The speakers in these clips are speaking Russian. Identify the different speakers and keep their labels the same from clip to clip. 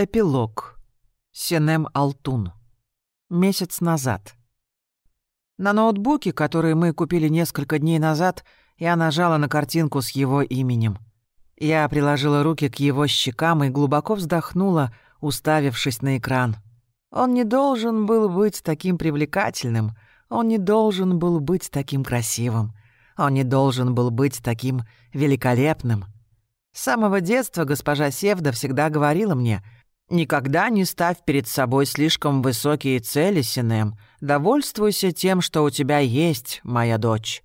Speaker 1: Эпилог. Сенем Алтун. Месяц назад. На ноутбуке, который мы купили несколько дней назад, я нажала на картинку с его именем. Я приложила руки к его щекам и глубоко вздохнула, уставившись на экран. Он не должен был быть таким привлекательным, он не должен был быть таким красивым, он не должен был быть таким великолепным. С самого детства госпожа Севда всегда говорила мне — Никогда не ставь перед собой слишком высокие цели, Синем. Довольствуйся тем, что у тебя есть, моя дочь.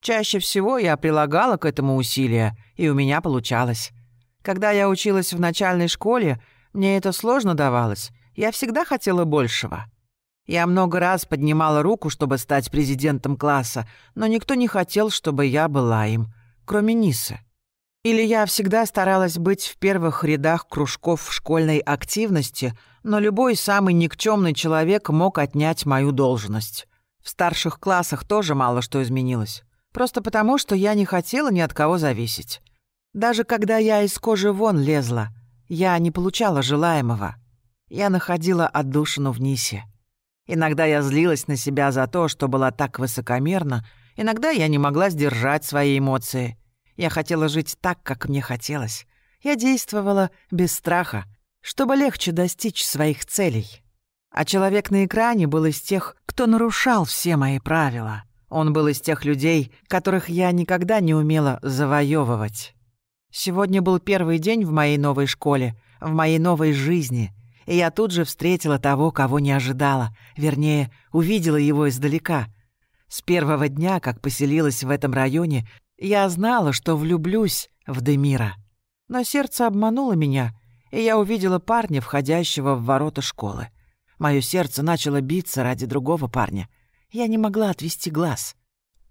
Speaker 1: Чаще всего я прилагала к этому усилия, и у меня получалось. Когда я училась в начальной школе, мне это сложно давалось. Я всегда хотела большего. Я много раз поднимала руку, чтобы стать президентом класса, но никто не хотел, чтобы я была им, кроме Нисы. Или я всегда старалась быть в первых рядах кружков школьной активности, но любой самый никчемный человек мог отнять мою должность. В старших классах тоже мало что изменилось. Просто потому, что я не хотела ни от кого зависеть. Даже когда я из кожи вон лезла, я не получала желаемого. Я находила отдушину в Нисе. Иногда я злилась на себя за то, что была так высокомерна, иногда я не могла сдержать свои эмоции — я хотела жить так, как мне хотелось. Я действовала без страха, чтобы легче достичь своих целей. А человек на экране был из тех, кто нарушал все мои правила. Он был из тех людей, которых я никогда не умела завоевывать. Сегодня был первый день в моей новой школе, в моей новой жизни, и я тут же встретила того, кого не ожидала, вернее, увидела его издалека. С первого дня, как поселилась в этом районе, я знала, что влюблюсь в Демира. Но сердце обмануло меня, и я увидела парня, входящего в ворота школы. Мое сердце начало биться ради другого парня. Я не могла отвести глаз.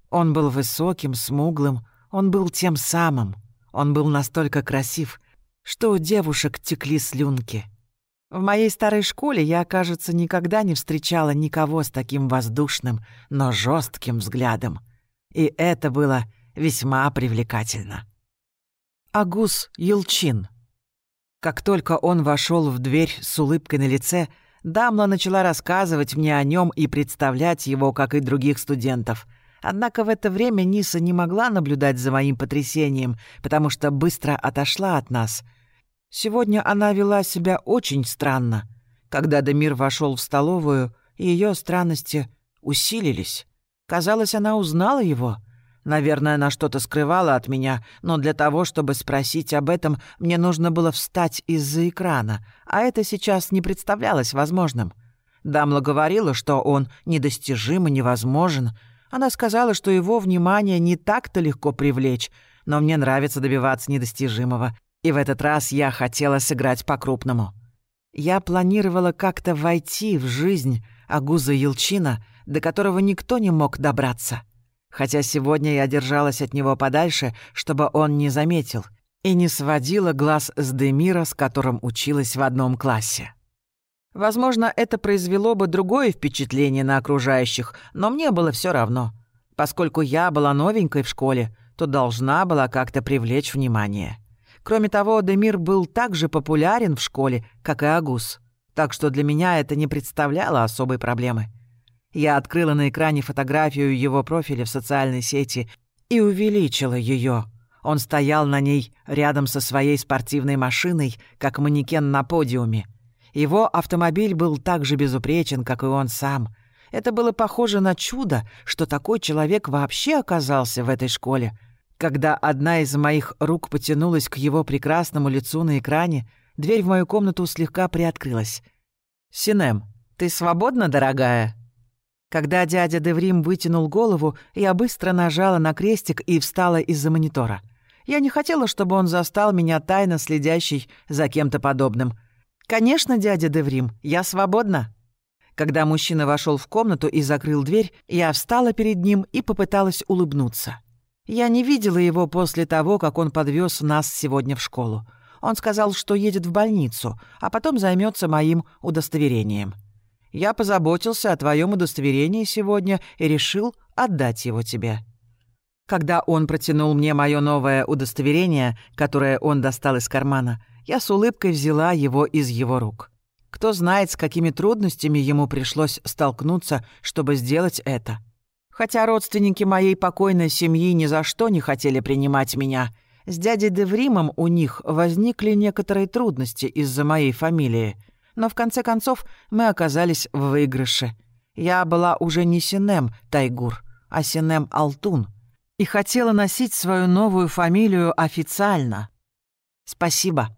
Speaker 1: Он был высоким, смуглым, он был тем самым. Он был настолько красив, что у девушек текли слюнки. В моей старой школе я, кажется, никогда не встречала никого с таким воздушным, но жестким взглядом. И это было весьма привлекательно. Агус Елчин. Как только он вошел в дверь с улыбкой на лице, Дамла начала рассказывать мне о нем и представлять его, как и других студентов. Однако в это время Ниса не могла наблюдать за моим потрясением, потому что быстро отошла от нас. Сегодня она вела себя очень странно. Когда Демир вошел в столовую, ее странности усилились. Казалось, она узнала его — Наверное, она что-то скрывала от меня, но для того, чтобы спросить об этом, мне нужно было встать из-за экрана, а это сейчас не представлялось возможным. Дамла говорила, что он недостижим и невозможен. Она сказала, что его внимание не так-то легко привлечь, но мне нравится добиваться недостижимого. И в этот раз я хотела сыграть по-крупному. Я планировала как-то войти в жизнь Агуза Елчина, до которого никто не мог добраться хотя сегодня я держалась от него подальше, чтобы он не заметил, и не сводила глаз с Демира, с которым училась в одном классе. Возможно, это произвело бы другое впечатление на окружающих, но мне было все равно. Поскольку я была новенькой в школе, то должна была как-то привлечь внимание. Кроме того, Демир был так же популярен в школе, как и Агус, так что для меня это не представляло особой проблемы. Я открыла на экране фотографию его профиля в социальной сети и увеличила ее. Он стоял на ней рядом со своей спортивной машиной, как манекен на подиуме. Его автомобиль был так же безупречен, как и он сам. Это было похоже на чудо, что такой человек вообще оказался в этой школе. Когда одна из моих рук потянулась к его прекрасному лицу на экране, дверь в мою комнату слегка приоткрылась. «Синем, ты свободна, дорогая?» Когда дядя Деврим вытянул голову, я быстро нажала на крестик и встала из-за монитора. Я не хотела, чтобы он застал меня тайно следящий за кем-то подобным. «Конечно, дядя Деврим, я свободна». Когда мужчина вошел в комнату и закрыл дверь, я встала перед ним и попыталась улыбнуться. Я не видела его после того, как он подвез нас сегодня в школу. Он сказал, что едет в больницу, а потом займется моим удостоверением. Я позаботился о твоем удостоверении сегодня и решил отдать его тебе». Когда он протянул мне мое новое удостоверение, которое он достал из кармана, Я с улыбкой взяла его из его рук. Кто знает, с какими трудностями ему пришлось столкнуться, чтобы сделать это. Хотя родственники моей покойной семьи ни за что не хотели принимать меня, с дядей Девримом у них возникли некоторые трудности из-за моей фамилии. Но в конце концов мы оказались в выигрыше. Я была уже не Синем Тайгур, а Синем Алтун. И хотела носить свою новую фамилию официально. Спасибо.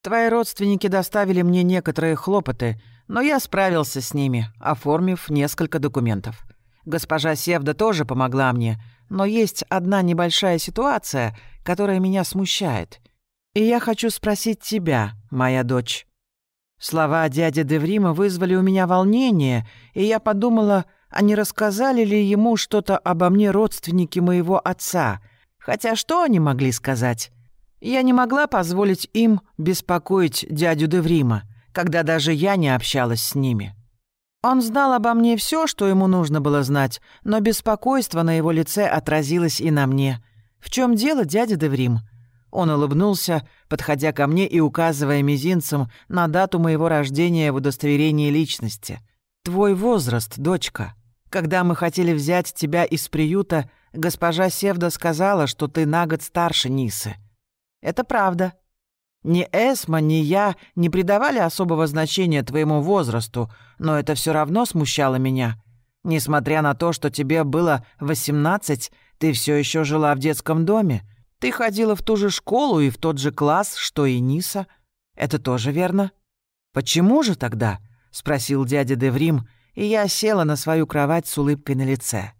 Speaker 1: Твои родственники доставили мне некоторые хлопоты, но я справился с ними, оформив несколько документов. Госпожа Севда тоже помогла мне, но есть одна небольшая ситуация, которая меня смущает. И я хочу спросить тебя, моя дочь. Слова дяди Деврима вызвали у меня волнение, и я подумала, а не рассказали ли ему что-то обо мне родственники моего отца. Хотя что они могли сказать? Я не могла позволить им беспокоить дядю Деврима, когда даже я не общалась с ними. Он знал обо мне все, что ему нужно было знать, но беспокойство на его лице отразилось и на мне. «В чем дело, дядя Деврим?» Он улыбнулся, подходя ко мне и указывая мизинцем на дату моего рождения в удостоверении личности. «Твой возраст, дочка. Когда мы хотели взять тебя из приюта, госпожа Севда сказала, что ты на год старше Нисы. Это правда. Ни Эсма, ни я не придавали особого значения твоему возрасту, но это все равно смущало меня. Несмотря на то, что тебе было 18, ты все еще жила в детском доме. Ты ходила в ту же школу и в тот же класс, что и Ниса. Это тоже верно? Почему же тогда? спросил дядя Деврим, и я села на свою кровать с улыбкой на лице.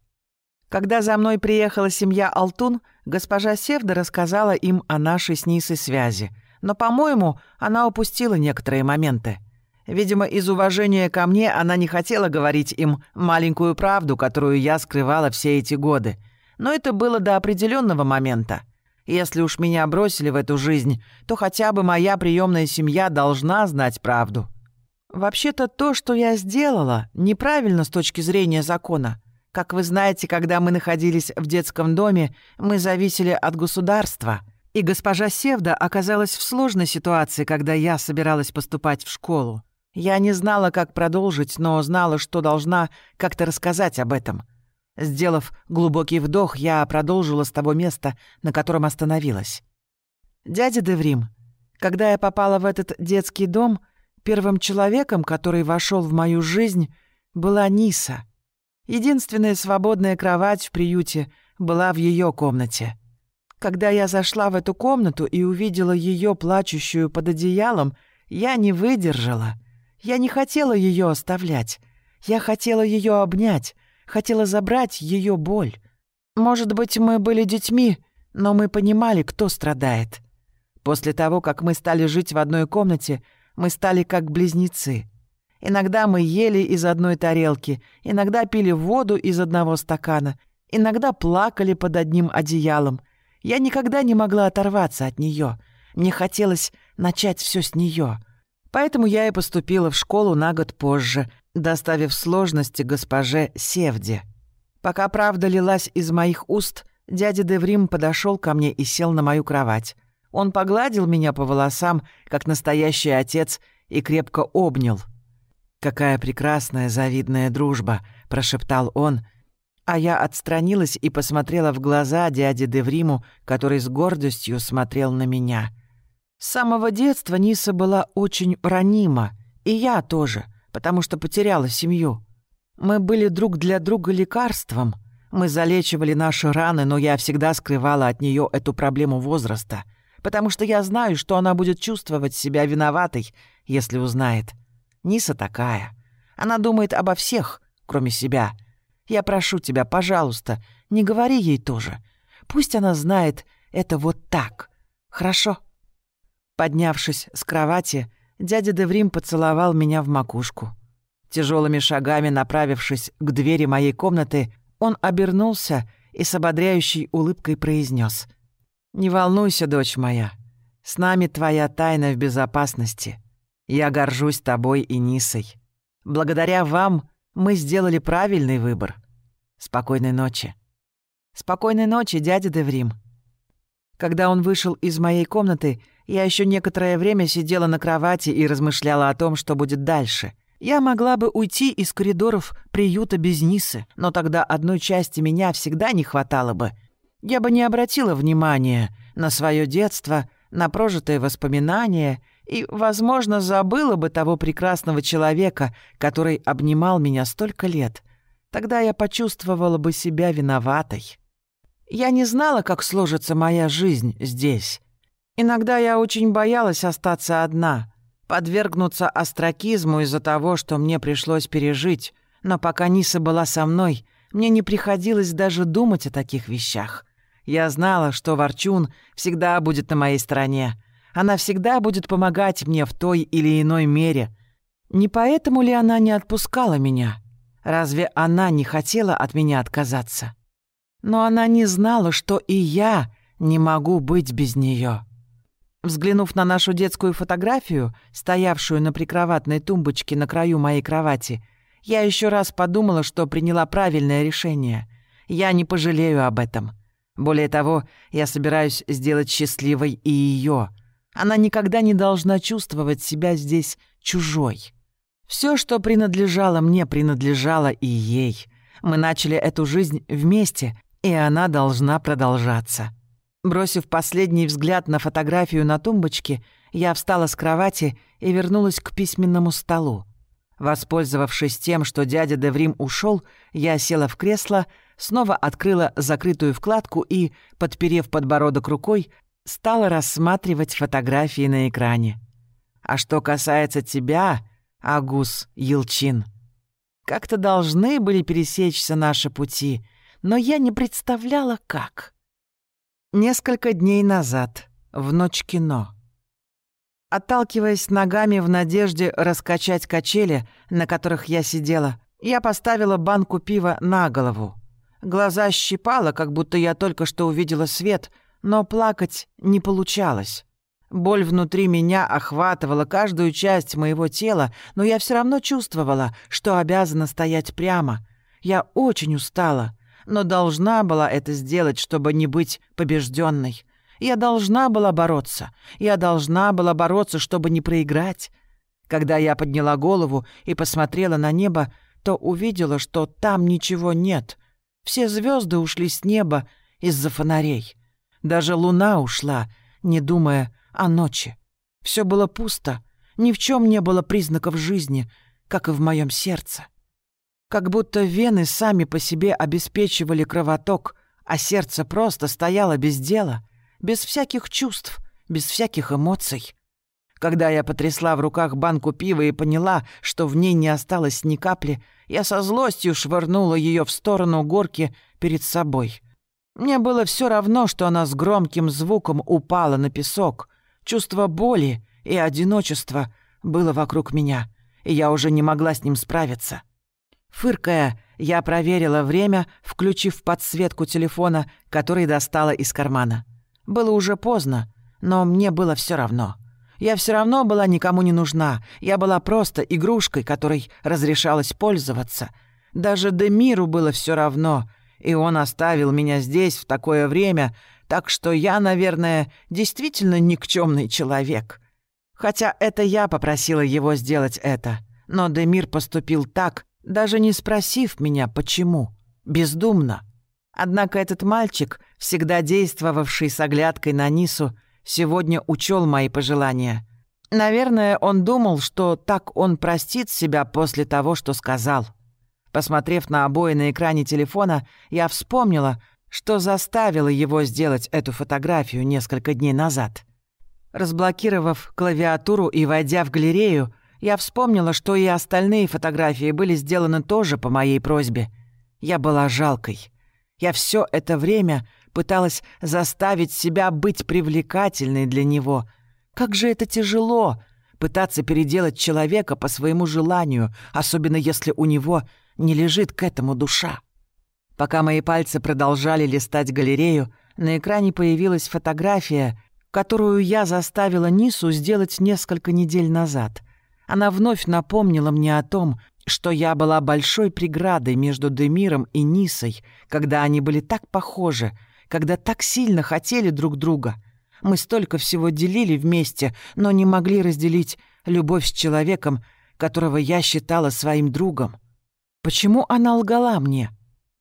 Speaker 1: Когда за мной приехала семья Алтун, госпожа Севда рассказала им о нашей с Нисой связи. Но, по-моему, она упустила некоторые моменты. Видимо, из уважения ко мне она не хотела говорить им маленькую правду, которую я скрывала все эти годы. Но это было до определенного момента. Если уж меня бросили в эту жизнь, то хотя бы моя приемная семья должна знать правду. Вообще-то то, что я сделала, неправильно с точки зрения закона. Как вы знаете, когда мы находились в детском доме, мы зависели от государства. И госпожа Севда оказалась в сложной ситуации, когда я собиралась поступать в школу. Я не знала, как продолжить, но знала, что должна как-то рассказать об этом. Сделав глубокий вдох, я продолжила с того места, на котором остановилась. «Дядя Деврим, когда я попала в этот детский дом, первым человеком, который вошел в мою жизнь, была Ниса — Единственная свободная кровать в приюте была в ее комнате. Когда я зашла в эту комнату и увидела ее плачущую под одеялом, я не выдержала. Я не хотела ее оставлять. Я хотела ее обнять, хотела забрать ее боль. Может быть, мы были детьми, но мы понимали, кто страдает. После того, как мы стали жить в одной комнате, мы стали как близнецы. Иногда мы ели из одной тарелки, иногда пили воду из одного стакана, иногда плакали под одним одеялом. Я никогда не могла оторваться от нее. Мне хотелось начать все с нее. Поэтому я и поступила в школу на год позже, доставив сложности госпоже Севде. Пока правда лилась из моих уст, дядя Деврим подошел ко мне и сел на мою кровать. Он погладил меня по волосам, как настоящий отец, и крепко обнял — «Какая прекрасная завидная дружба!» — прошептал он, а я отстранилась и посмотрела в глаза дяде Девриму, который с гордостью смотрел на меня. С самого детства Ниса была очень ранима, и я тоже, потому что потеряла семью. Мы были друг для друга лекарством. Мы залечивали наши раны, но я всегда скрывала от нее эту проблему возраста, потому что я знаю, что она будет чувствовать себя виноватой, если узнает. Ниса такая. Она думает обо всех, кроме себя. Я прошу тебя, пожалуйста, не говори ей тоже. Пусть она знает это вот так. Хорошо?» Поднявшись с кровати, дядя Деврим поцеловал меня в макушку. Тяжелыми шагами направившись к двери моей комнаты, он обернулся и с ободряющей улыбкой произнес: «Не волнуйся, дочь моя, с нами твоя тайна в безопасности. Я горжусь тобой и Нисой. Благодаря вам мы сделали правильный выбор. Спокойной ночи. Спокойной ночи, дядя Деврим. Когда он вышел из моей комнаты, Я еще некоторое время сидела на кровати и размышляла о том, что будет дальше. Я могла бы уйти из коридоров приюта без Нисы, но тогда одной части меня всегда не хватало бы. Я бы не обратила внимания на свое детство, на прожитые воспоминания и, возможно, забыла бы того прекрасного человека, который обнимал меня столько лет. Тогда я почувствовала бы себя виноватой. Я не знала, как сложится моя жизнь здесь. Иногда я очень боялась остаться одна, подвергнуться остракизму из-за того, что мне пришлось пережить, но пока Ниса была со мной, мне не приходилось даже думать о таких вещах. Я знала, что Ворчун всегда будет на моей стороне. Она всегда будет помогать мне в той или иной мере. Не поэтому ли она не отпускала меня? Разве она не хотела от меня отказаться? Но она не знала, что и я не могу быть без нее. Взглянув на нашу детскую фотографию, стоявшую на прикроватной тумбочке на краю моей кровати, я еще раз подумала, что приняла правильное решение. Я не пожалею об этом. Более того, я собираюсь сделать счастливой и ее. Она никогда не должна чувствовать себя здесь чужой. Все, что принадлежало мне, принадлежало и ей. Мы начали эту жизнь вместе, и она должна продолжаться. Бросив последний взгляд на фотографию на тумбочке, я встала с кровати и вернулась к письменному столу. Воспользовавшись тем, что дядя Деврим ушел, я села в кресло, снова открыла закрытую вкладку и, подперев подбородок рукой, стала рассматривать фотографии на экране. А что касается тебя, Агус Елчин, как-то должны были пересечься наши пути, но я не представляла, как. Несколько дней назад, в ночь кино. Отталкиваясь ногами в надежде раскачать качели, на которых я сидела, я поставила банку пива на голову. Глаза щипало, как будто я только что увидела свет, но плакать не получалось. Боль внутри меня охватывала каждую часть моего тела, но я все равно чувствовала, что обязана стоять прямо. Я очень устала — но должна была это сделать, чтобы не быть побежденной. Я должна была бороться. Я должна была бороться, чтобы не проиграть. Когда я подняла голову и посмотрела на небо, то увидела, что там ничего нет. Все звезды ушли с неба из-за фонарей. Даже луна ушла, не думая о ночи. Все было пусто, ни в чем не было признаков жизни, как и в моем сердце. Как будто вены сами по себе обеспечивали кровоток, а сердце просто стояло без дела, без всяких чувств, без всяких эмоций. Когда я потрясла в руках банку пива и поняла, что в ней не осталось ни капли, я со злостью швырнула ее в сторону горки перед собой. Мне было все равно, что она с громким звуком упала на песок. Чувство боли и одиночества было вокруг меня, и я уже не могла с ним справиться. Фыркая, я проверила время, включив подсветку телефона, который достала из кармана. Было уже поздно, но мне было все равно. Я все равно была никому не нужна. Я была просто игрушкой, которой разрешалось пользоваться. Даже Демиру было все равно, и он оставил меня здесь в такое время, так что я, наверное, действительно никчемный человек. Хотя это я попросила его сделать это, но Демир поступил так, даже не спросив меня, почему. Бездумно. Однако этот мальчик, всегда действовавший с оглядкой на Нису, сегодня учел мои пожелания. Наверное, он думал, что так он простит себя после того, что сказал. Посмотрев на обои на экране телефона, я вспомнила, что заставила его сделать эту фотографию несколько дней назад. Разблокировав клавиатуру и войдя в галерею, я вспомнила, что и остальные фотографии были сделаны тоже по моей просьбе. Я была жалкой. Я все это время пыталась заставить себя быть привлекательной для него. Как же это тяжело — пытаться переделать человека по своему желанию, особенно если у него не лежит к этому душа. Пока мои пальцы продолжали листать галерею, на экране появилась фотография, которую я заставила Нису сделать несколько недель назад — она вновь напомнила мне о том, что я была большой преградой между Демиром и Нисой, когда они были так похожи, когда так сильно хотели друг друга. Мы столько всего делили вместе, но не могли разделить любовь с человеком, которого я считала своим другом. Почему она лгала мне?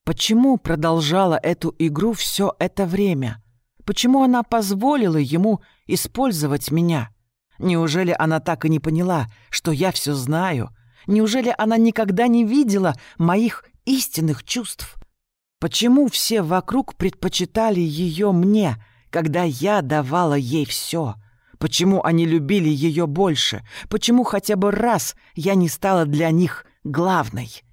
Speaker 1: Почему продолжала эту игру все это время? Почему она позволила ему использовать меня? Неужели она так и не поняла, что я все знаю? Неужели она никогда не видела моих истинных чувств? Почему все вокруг предпочитали ее мне, когда я давала ей все? Почему они любили ее больше? Почему хотя бы раз я не стала для них главной?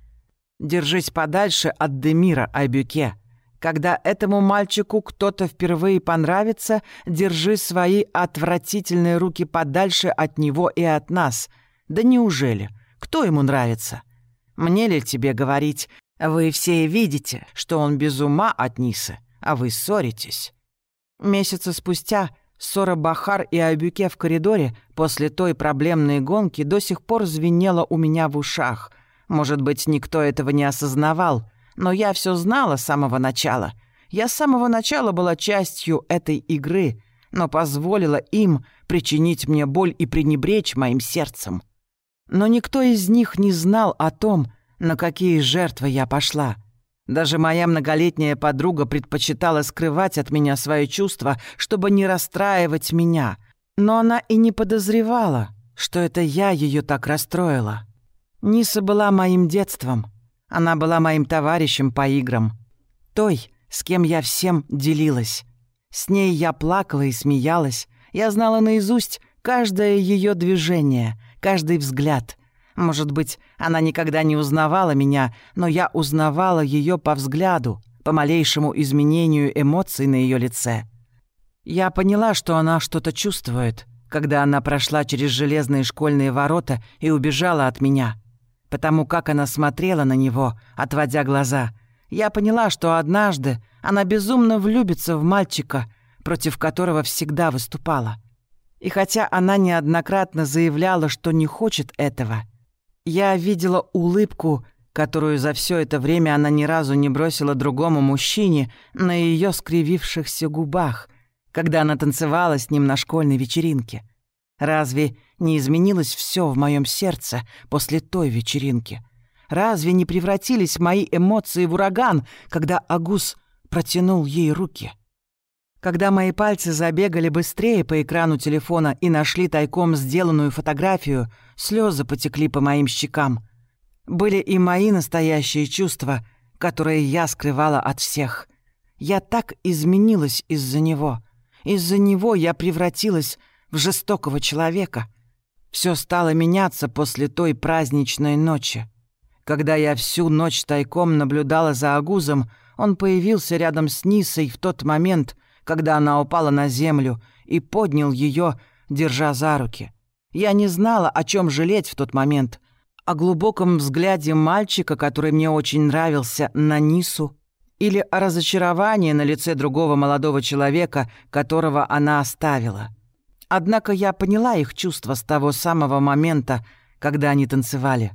Speaker 1: Держись подальше от Демира, Айбюке. Когда этому мальчику кто-то впервые понравится, держи свои отвратительные руки подальше от него и от нас. Да неужели? Кто ему нравится? Мне ли тебе говорить? Вы все видите, что он без ума от Нисы, а вы ссоритесь. Месяца спустя ссора Бахар и Айбюке в коридоре после той проблемной гонки до сих пор звенела у меня в ушах. Может быть, никто этого не осознавал — но я все знала с самого начала. Я с самого начала была частью этой игры, но позволила им причинить мне боль и пренебречь моим сердцем. Но никто из них не знал о том, на какие жертвы я пошла. Даже моя многолетняя подруга предпочитала скрывать от меня свои чувства, чтобы не расстраивать меня. Но она и не подозревала, что это я ее так расстроила. Ниса была моим детством — она была моим товарищем по играм. Той, с кем я всем делилась. С ней я плакала и смеялась. Я знала наизусть каждое ее движение, каждый взгляд. Может быть, она никогда не узнавала меня, но я узнавала ее по взгляду, по малейшему изменению эмоций на ее лице. Я поняла, что она что-то чувствует, когда она прошла через железные школьные ворота и убежала от меня — потому как она смотрела на него, отводя глаза. Я поняла, что однажды она безумно влюбится в мальчика, против которого всегда выступала. И хотя она неоднократно заявляла, что не хочет этого, я видела улыбку, которую за все это время она ни разу не бросила другому мужчине на ее скривившихся губах, когда она танцевала с ним на школьной вечеринке. Разве не изменилось все в моем сердце после той вечеринки? Разве не превратились мои эмоции в ураган, когда Агус протянул ей руки? Когда мои пальцы забегали быстрее по экрану телефона и нашли тайком сделанную фотографию, слезы потекли по моим щекам. Были и мои настоящие чувства, которые я скрывала от всех. Я так изменилась из-за него. Из-за него я превратилась в жестокого человека. Все стало меняться после той праздничной ночи. Когда я всю ночь тайком наблюдала за Агузом, он появился рядом с Нисой в тот момент, когда она упала на землю, и поднял ее, держа за руки. Я не знала, о чем жалеть в тот момент. О глубоком взгляде мальчика, который мне очень нравился, на Нису, или о разочаровании на лице другого молодого человека, которого она оставила. Однако я поняла их чувства с того самого момента, когда они танцевали.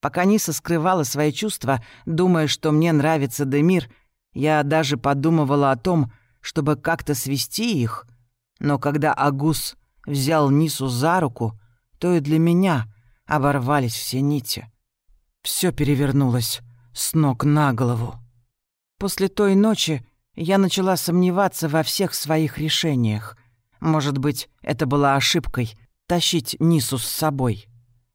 Speaker 1: Пока Ниса скрывала свои чувства, думая, что мне нравится Демир, я даже подумывала о том, чтобы как-то свести их. Но когда Агус взял Нису за руку, то и для меня оборвались все нити. Все перевернулось с ног на голову. После той ночи я начала сомневаться во всех своих решениях. Может быть, это была ошибкой — тащить Нису с собой.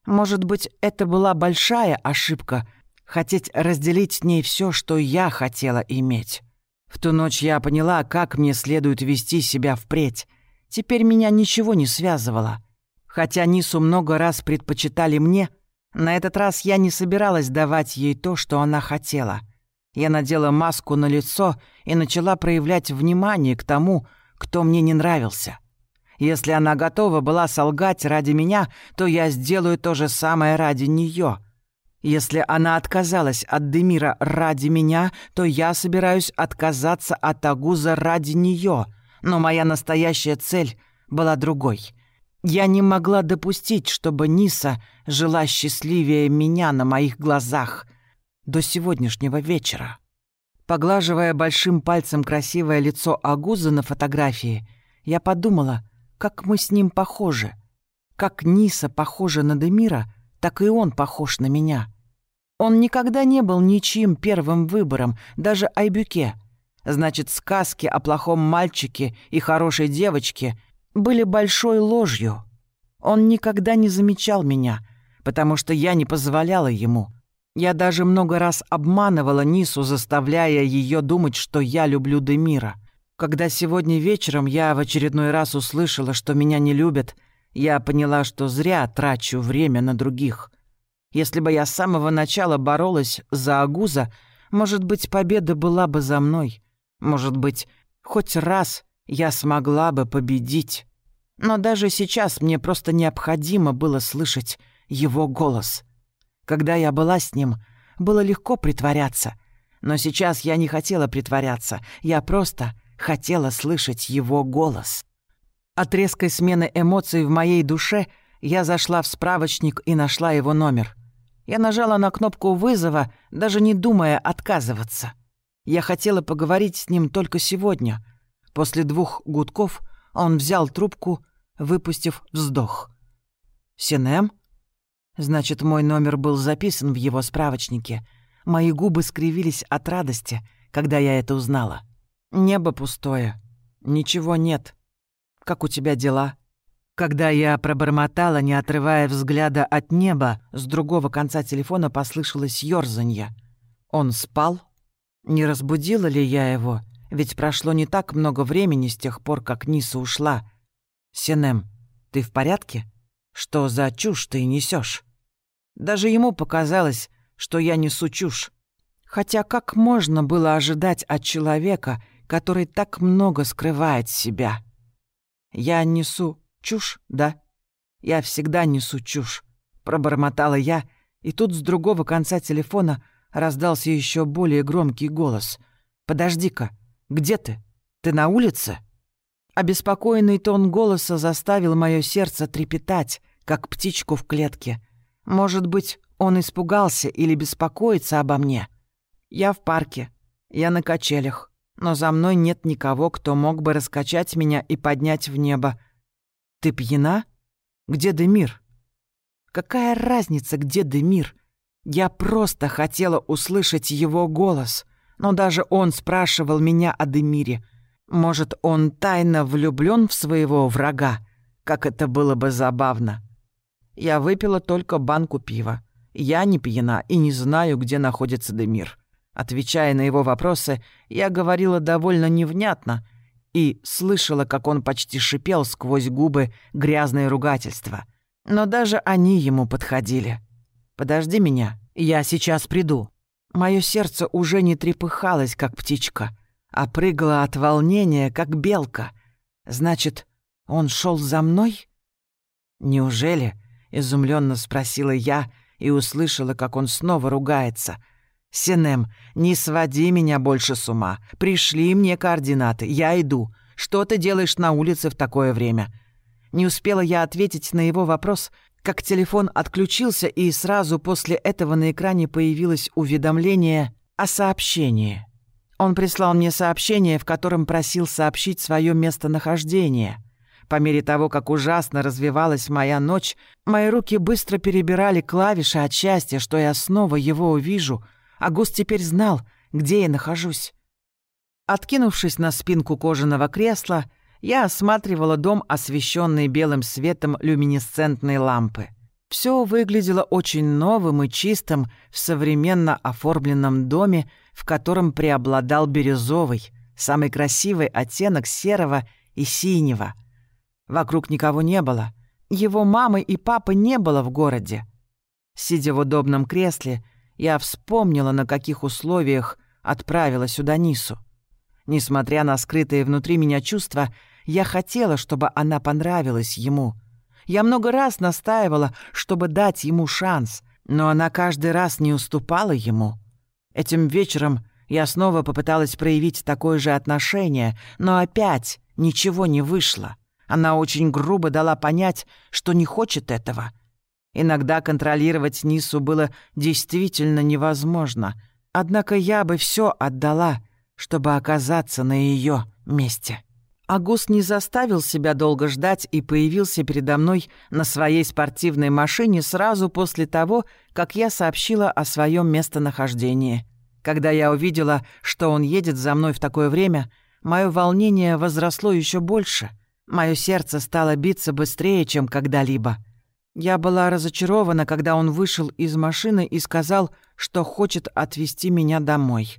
Speaker 1: Может быть, это была большая ошибка — хотеть разделить с ней все, что я хотела иметь. В ту ночь я поняла, как мне следует вести себя впредь. Теперь меня ничего не связывало. Хотя Нису много раз предпочитали мне, на этот раз я не собиралась давать ей то, что она хотела. Я надела маску на лицо и начала проявлять внимание к тому, кто мне не нравился. Если она готова была солгать ради меня, то я сделаю то же самое ради нее. Если она отказалась от Демира ради меня, то я собираюсь отказаться от Агуза ради нее. Но моя настоящая цель была другой. Я не могла допустить, чтобы Ниса жила счастливее меня на моих глазах до сегодняшнего вечера. Поглаживая большим пальцем красивое лицо Агуза на фотографии, Я подумала, как мы с ним похожи. Как Ниса похожа на Демира, так и он похож на меня. Он никогда не был ничьим первым выбором, даже Айбюке. Значит, сказки о плохом мальчике и хорошей девочке были большой ложью. Он никогда не замечал меня, потому что я не позволяла ему. Я даже много раз обманывала Нису, заставляя ее думать, что я люблю Демира. Когда сегодня вечером я в очередной раз услышала, что меня не любят, я поняла, что зря трачу время на других. Если бы я с самого начала боролась за Агуза, может быть, победа была бы за мной. Может быть, хоть раз я смогла бы победить. Но даже сейчас мне просто необходимо было слышать его голос. Когда я была с ним, было легко притворяться. Но сейчас я не хотела притворяться, я просто хотела слышать его голос. От резкой смены эмоций в моей душе я зашла в справочник и нашла его номер. Я нажала на кнопку вызова, даже не думая отказываться. Я хотела поговорить с ним только сегодня. После двух гудков он взял трубку, выпустив вздох. «Синем?» Значит, мой номер был записан в его справочнике. Мои губы скривились от радости, когда я это узнала. Небо пустое. Ничего нет. Как у тебя дела?» Когда я пробормотала, не отрывая взгляда от неба, с другого конца телефона послышалось ёрзанье. Он спал? Не разбудила ли я его? Ведь прошло не так много времени с тех пор, как Ниса ушла. «Синем, ты в порядке? Что за чушь ты несешь? Даже ему показалось, что я несу чушь. Хотя как можно было ожидать от человека, который так много скрывает себя?» Я несу чушь, да? Я всегда несу чушь, пробормотала я, и тут с другого конца телефона раздался еще более громкий голос. Подожди-ка, где ты? Ты на улице? Обеспокоенный тон голоса заставил мое сердце трепетать, как птичку в клетке. Может быть, он испугался или беспокоится обо мне. Я в парке. Я на качелях но за мной нет никого, кто мог бы раскачать меня и поднять в небо. Ты пьяна? Где Демир? Какая разница, где Демир? Я просто хотела услышать его голос, но даже он спрашивал меня о Демире. Может, он тайно влюблён в своего врага? Как это было бы забавно. Я выпила только банку пива. Я не пьяна и не знаю, где находится Демир. Отвечая на его вопросы, я говорила довольно невнятно и слышала, как он почти шипел сквозь губы грязное ругательство. Но даже они ему подходили. «Подожди меня, я сейчас приду». Моё сердце уже не трепыхалось, как птичка, а прыгало от волнения, как белка. Значит, он шел за мной? «Неужели?» — изумленно спросила я и услышала, как он снова ругается — «Синем, не своди меня больше с ума. Пришли мне координаты, я иду. Что ты делаешь на улице в такое время?» Не успела я ответить на его вопрос, как телефон отключился, и сразу после этого на экране появилось уведомление о сообщении. Он прислал мне сообщение, в котором просил сообщить свое местонахождение. По мере того, как ужасно развивалась моя ночь, мои руки быстро перебирали клавиши от счастья, что я снова его увижу — Агус теперь знал, где я нахожусь. Откинувшись на спинку кожаного кресла, я осматривала дом, освещенный белым светом люминесцентной лампы. Все выглядело очень новым и чистым в современно оформленном доме, в котором преобладал бирюзовый, самый красивый оттенок серого и синего. Вокруг никого не было. Его мамы и папы не было в городе. Сидя в удобном кресле, я вспомнила, на каких условиях отправила сюда Нису. Несмотря на скрытые внутри меня чувства, я хотела, чтобы она понравилась ему. Я много раз настаивала, чтобы дать ему шанс, но она каждый раз не уступала ему. Этим вечером я снова попыталась проявить такое же отношение, но опять ничего не вышло. Она очень грубо дала понять, что не хочет этого — Иногда контролировать Нису было действительно невозможно. Однако я бы все отдала, чтобы оказаться на ее месте. Агус не заставил себя долго ждать и появился передо мной на своей спортивной машине сразу после того, как я сообщила о своем местонахождении. Когда я увидела, что он едет за мной в такое время, мое волнение возросло еще больше. Мое сердце стало биться быстрее, чем когда-либо. Я была разочарована, когда он вышел из машины и сказал, что хочет отвезти меня домой.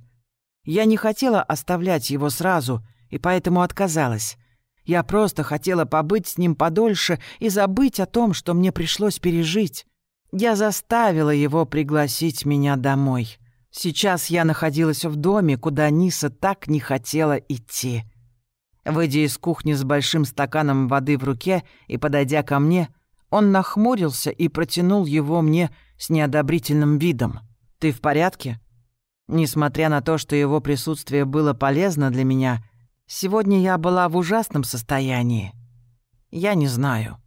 Speaker 1: Я не хотела оставлять его сразу — и поэтому отказалась. Я просто хотела побыть с ним подольше и забыть о том, что мне пришлось пережить. Я заставила его пригласить меня домой. Сейчас я находилась в доме, куда Ниса так не хотела идти. Выйдя из кухни с большим стаканом воды в руке и подойдя ко мне, он нахмурился и протянул его мне с неодобрительным видом. «Ты в порядке?» Несмотря на то, что его присутствие было полезно для меня, Сегодня я была в ужасном состоянии. Я не знаю.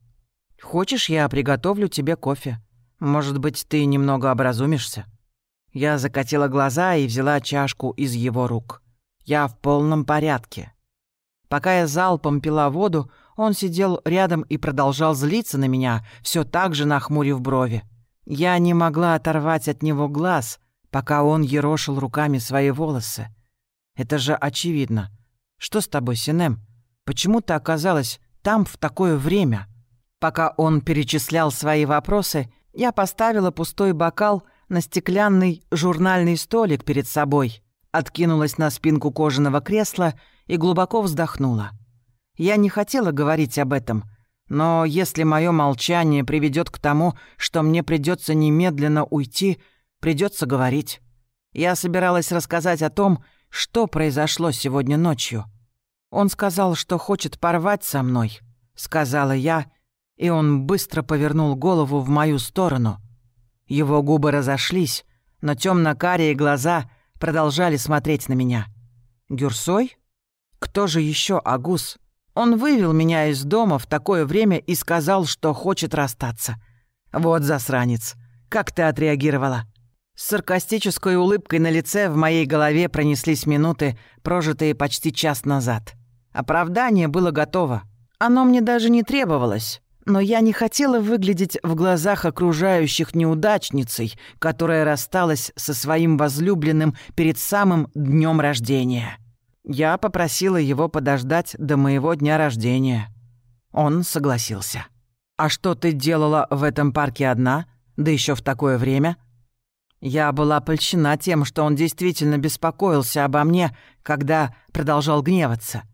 Speaker 1: Хочешь, я приготовлю тебе кофе? Может быть, ты немного образумишься?» Я закатила глаза и взяла чашку из его рук. Я в полном порядке. Пока я залпом пила воду, он сидел рядом и продолжал злиться на меня, все так же нахмурив брови. Я не могла оторвать от него глаз, пока он ерошил руками свои волосы. Это же очевидно. Что с тобой, Синем? Почему ты оказалась там в такое время?» Пока он перечислял свои вопросы, я поставила пустой бокал на стеклянный журнальный столик перед собой, откинулась на спинку кожаного кресла и глубоко вздохнула. Я не хотела говорить об этом, но если мое молчание приведет к тому, что мне придется немедленно уйти, придется говорить. Я собиралась рассказать о том, что произошло сегодня ночью. Он сказал, что хочет порвать со мной, сказала я, и он быстро повернул голову в мою сторону. Его губы разошлись, но темно-карие глаза продолжали смотреть на меня. Гюрсой? Кто же еще Агус? Он вывел меня из дома в такое время и сказал, что хочет расстаться. Вот засранец. Как ты отреагировала? С саркастической улыбкой на лице в моей голове пронеслись минуты, прожитые почти час назад. Оправдание было готово. Оно мне даже не требовалось. Но я не хотела выглядеть в глазах окружающих неудачницей, которая рассталась со своим возлюбленным перед самым днем рождения. Я попросила его подождать до моего дня рождения. Он согласился. «А что ты делала в этом парке одна, да еще в такое время?» Я была польщена тем, что он действительно беспокоился обо мне, когда продолжал гневаться.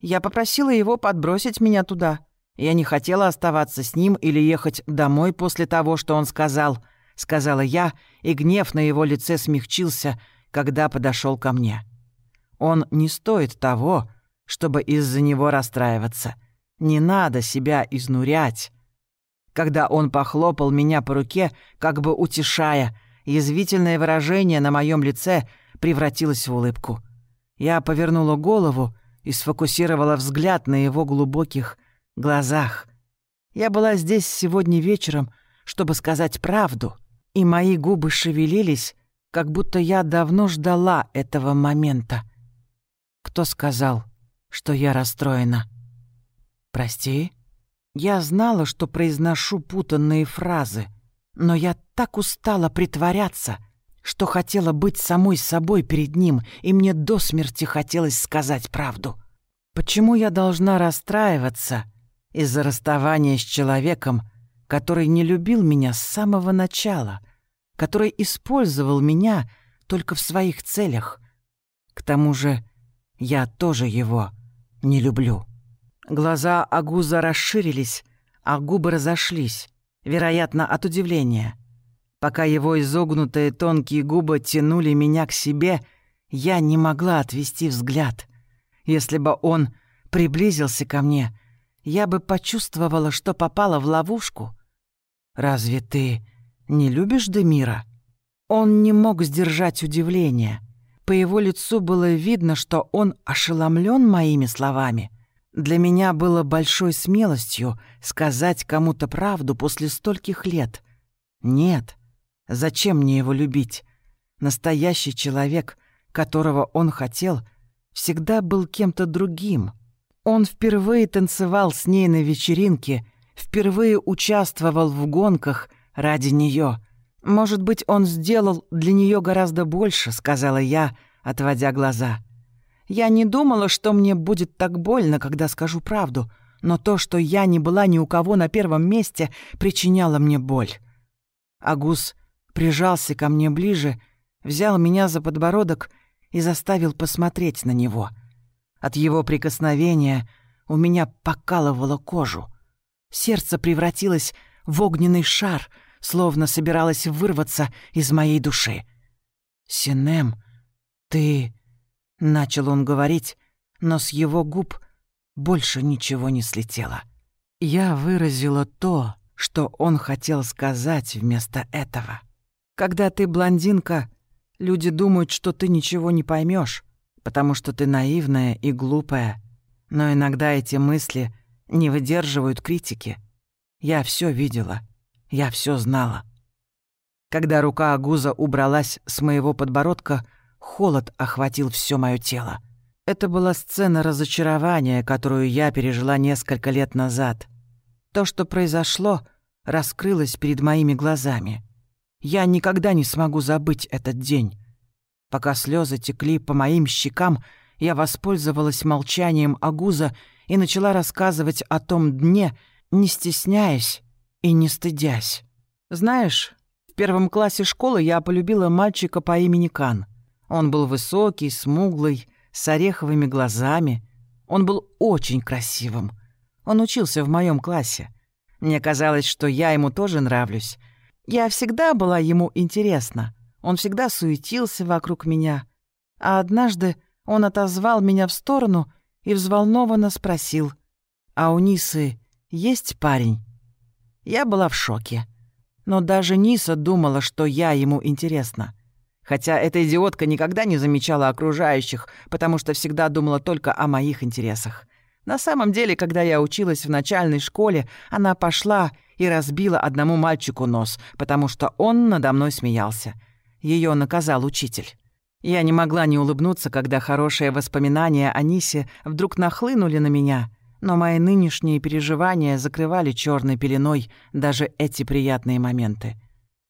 Speaker 1: Я попросила его подбросить меня туда. Я не хотела оставаться с ним или ехать домой после того, что он сказал, сказала я, и гнев на его лице смягчился, когда подошел ко мне. Он не стоит того, чтобы из-за него расстраиваться. Не надо себя изнурять. Когда он похлопал меня по руке, как бы утешая, язвительное выражение на моем лице превратилось в улыбку. Я повернула голову и сфокусировала взгляд на его глубоких глазах. Я была здесь сегодня вечером, чтобы сказать правду, и мои губы шевелились, как будто я давно ждала этого момента. Кто сказал, что я расстроена? Прости? Я знала, что произношу путанные фразы, но я так устала притворяться — что хотела быть самой собой перед ним, и мне до смерти хотелось сказать правду. Почему я должна расстраиваться из-за расставания с человеком, который не любил меня с самого начала, который использовал меня только в своих целях? К тому же я тоже его не люблю. Глаза Агуза расширились, а губы разошлись, вероятно, от удивления — Пока его изогнутые тонкие губы тянули меня к себе, я не могла отвести взгляд. Если бы он приблизился ко мне, я бы почувствовала, что попала в ловушку. «Разве ты не любишь Демира?» Он не мог сдержать удивление. По его лицу было видно, что он ошеломлен моими словами. Для меня было большой смелостью сказать кому-то правду после стольких лет. Нет, Зачем мне его любить? Настоящий человек, которого он хотел, всегда был кем-то другим. Он впервые танцевал с ней на вечеринке, впервые участвовал в гонках ради нее. Может быть, он сделал для нее гораздо больше, сказала я, отводя глаза. Я не думала, что мне будет так больно, когда скажу правду, но то, что я не была ни у кого на первом месте, причиняло мне боль. Агус прижался ко мне ближе, взял меня за подбородок и заставил посмотреть на него. От его прикосновения у меня покалывало кожу. Сердце превратилось в огненный шар, словно собиралось вырваться из моей души. «Синем, ты...» — начал он говорить, но с его губ больше ничего не слетело. Я выразила то, что он хотел сказать вместо этого. Когда ты блондинка, люди думают, что ты ничего не поймешь, потому что ты наивная и глупая. Но иногда эти мысли не выдерживают критики. Я все видела, я все знала. Когда рука Агуза убралась с моего подбородка, холод охватил все мое тело. Это была сцена разочарования, которую я пережила несколько лет назад. То, что произошло, раскрылось перед моими глазами. Я никогда не смогу забыть этот день. Пока слезы текли по моим щекам, я воспользовалась молчанием Агуза и начала рассказывать о том дне, не стесняясь и не стыдясь. Знаешь, в первом классе школы я полюбила мальчика по имени Кан. Он был высокий, смуглый, с ореховыми глазами. Он был очень красивым. Он учился в моем классе. Мне казалось, что я ему тоже нравлюсь. Я всегда была ему интересна. Он всегда суетился вокруг меня. А однажды он отозвал меня в сторону и взволнованно спросил, «А у Нисы есть парень?» Я была в шоке. Но даже Ниса думала, что я ему интересна. Хотя эта идиотка никогда не замечала окружающих, потому что всегда думала только о моих интересах. На самом деле, когда я училась в начальной школе, она пошла и разбила одному мальчику нос, потому что он надо мной смеялся. Ее наказал учитель. Я не могла не улыбнуться, когда хорошие воспоминания о Нисе вдруг нахлынули на меня, но мои нынешние переживания закрывали черной пеленой даже эти приятные моменты.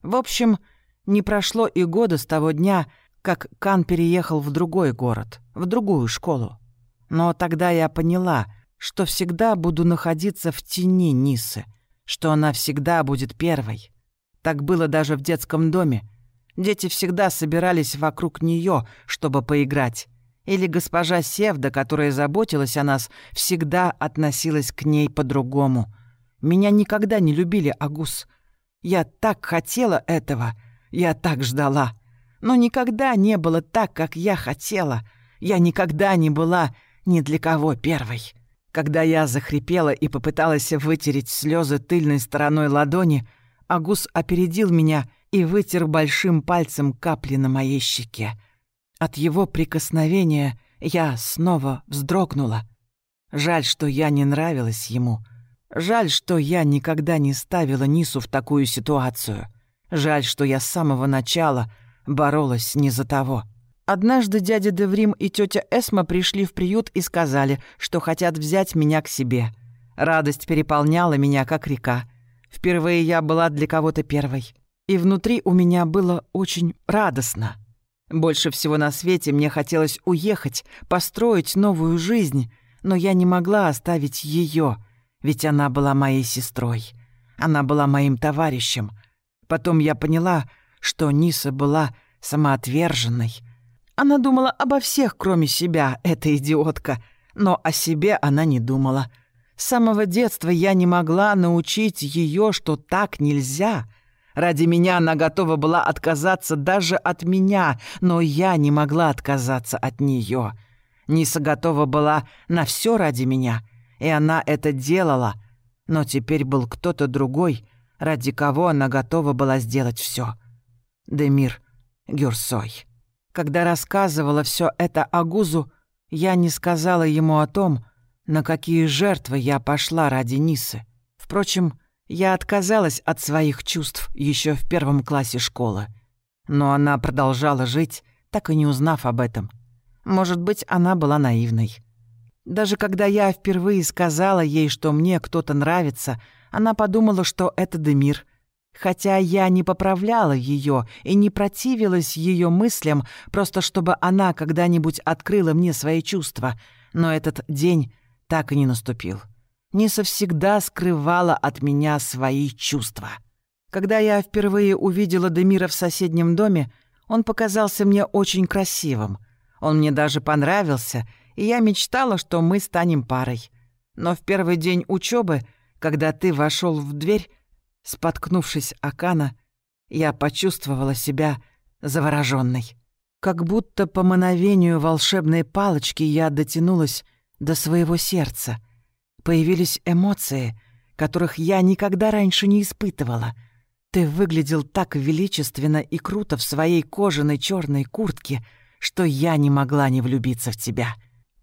Speaker 1: В общем, не прошло и года с того дня, как Кан переехал в другой город, в другую школу. Но тогда я поняла, что всегда буду находиться в тени Нисы, что она всегда будет первой. Так было даже в детском доме. Дети всегда собирались вокруг нее, чтобы поиграть. Или госпожа Севда, которая заботилась о нас, всегда относилась к ней по-другому. Меня никогда не любили Агус. Я так хотела этого — я так ждала. Но никогда не было так, как я хотела. Я никогда не была ни для кого первой. Когда я захрипела и попыталась вытереть слезы тыльной стороной ладони, Агус опередил меня и вытер большим пальцем капли на моей щеке. От его прикосновения я снова вздрогнула. Жаль, что я не нравилась ему. Жаль, что я никогда не ставила Нису в такую ситуацию — Жаль, что я с самого начала боролась не за того. Однажды дядя Деврим и тетя Эсма пришли в приют и сказали, что хотят взять меня к себе. Радость переполняла меня, как река. Впервые я была для кого-то первой. И внутри у меня было очень радостно. Больше всего на свете мне хотелось уехать, построить новую жизнь, но я не могла оставить ее, ведь она была моей сестрой. Она была моим товарищем — Потом я поняла, что Ниса была самоотверженной. Она думала обо всех, кроме себя, эта идиотка. Но о себе она не думала. С самого детства я не могла научить ее, что так нельзя. Ради меня она готова была отказаться даже от меня, но я не могла отказаться от нее. Ниса готова была на все ради меня, и она это делала. Но теперь был кто-то другой, ради кого она готова была сделать все. Демир Гюрсой. Когда рассказывала все это Агузу, я не сказала ему о том, на какие жертвы я пошла ради Нисы. Впрочем, я отказалась от своих чувств еще в первом классе школы. Но она продолжала жить, так и не узнав об этом. Может быть, она была наивной. Даже когда я впервые сказала ей, что мне кто-то нравится, она подумала, что это Демир. Хотя я не поправляла ее и не противилась ее мыслям, просто чтобы она когда-нибудь открыла мне свои чувства. Но этот день так и не наступил. Не совсегда скрывала от меня свои чувства. Когда я впервые увидела Демира в соседнем доме, он показался мне очень красивым. Он мне даже понравился, и я мечтала, что мы станем парой. Но в первый день учебы, когда ты вошел в дверь, споткнувшись о Кана, я почувствовала себя завороженной. Как будто по мановению волшебной палочки я дотянулась до своего сердца. Появились эмоции, которых я никогда раньше не испытывала — ты выглядел так величественно и круто в своей кожаной черной куртке, что я не могла не влюбиться в тебя.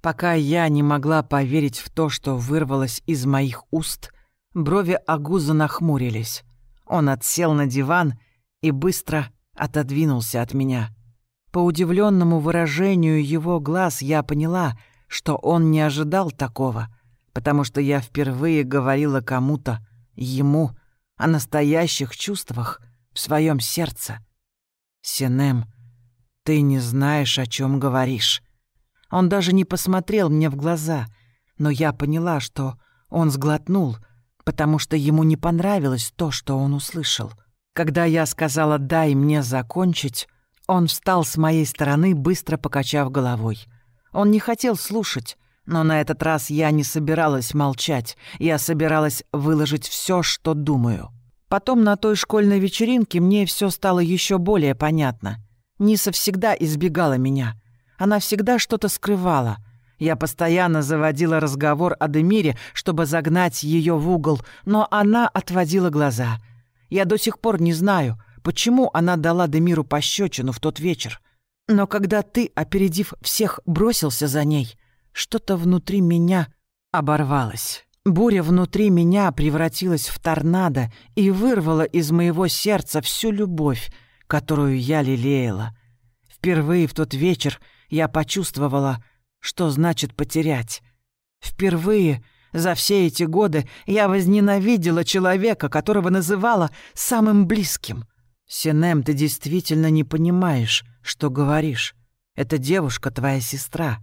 Speaker 1: Пока я не могла поверить в то, что вырвалось из моих уст, брови Агуза нахмурились. Он отсел на диван и быстро отодвинулся от меня. По удивленному выражению его глаз я поняла, что он не ожидал такого, потому что я впервые говорила кому-то, ему — о настоящих чувствах в своем сердце. Синем, ты не знаешь, о чем говоришь. Он даже не посмотрел мне в глаза, но я поняла, что он сглотнул, потому что ему не понравилось то, что он услышал. Когда я сказала «дай мне закончить», он встал с моей стороны, быстро покачав головой. Он не хотел слушать, но на этот раз я не собиралась молчать, я собиралась выложить все, что думаю. Потом на той школьной вечеринке мне все стало еще более понятно. Ниса всегда избегала меня. Она всегда что-то скрывала. Я постоянно заводила разговор о Демире, чтобы загнать ее в угол, но она отводила глаза. Я до сих пор не знаю, почему она дала Демиру пощечину в тот вечер. Но когда ты, опередив всех, бросился за ней, что-то внутри меня оборвалось. Буря внутри меня превратилась в торнадо и вырвала из моего сердца всю любовь, которую я лелеяла. Впервые в тот вечер я почувствовала, что значит потерять. Впервые за все эти годы я возненавидела человека, которого называла самым близким. Синем, ты действительно не понимаешь, что говоришь. Эта девушка твоя сестра.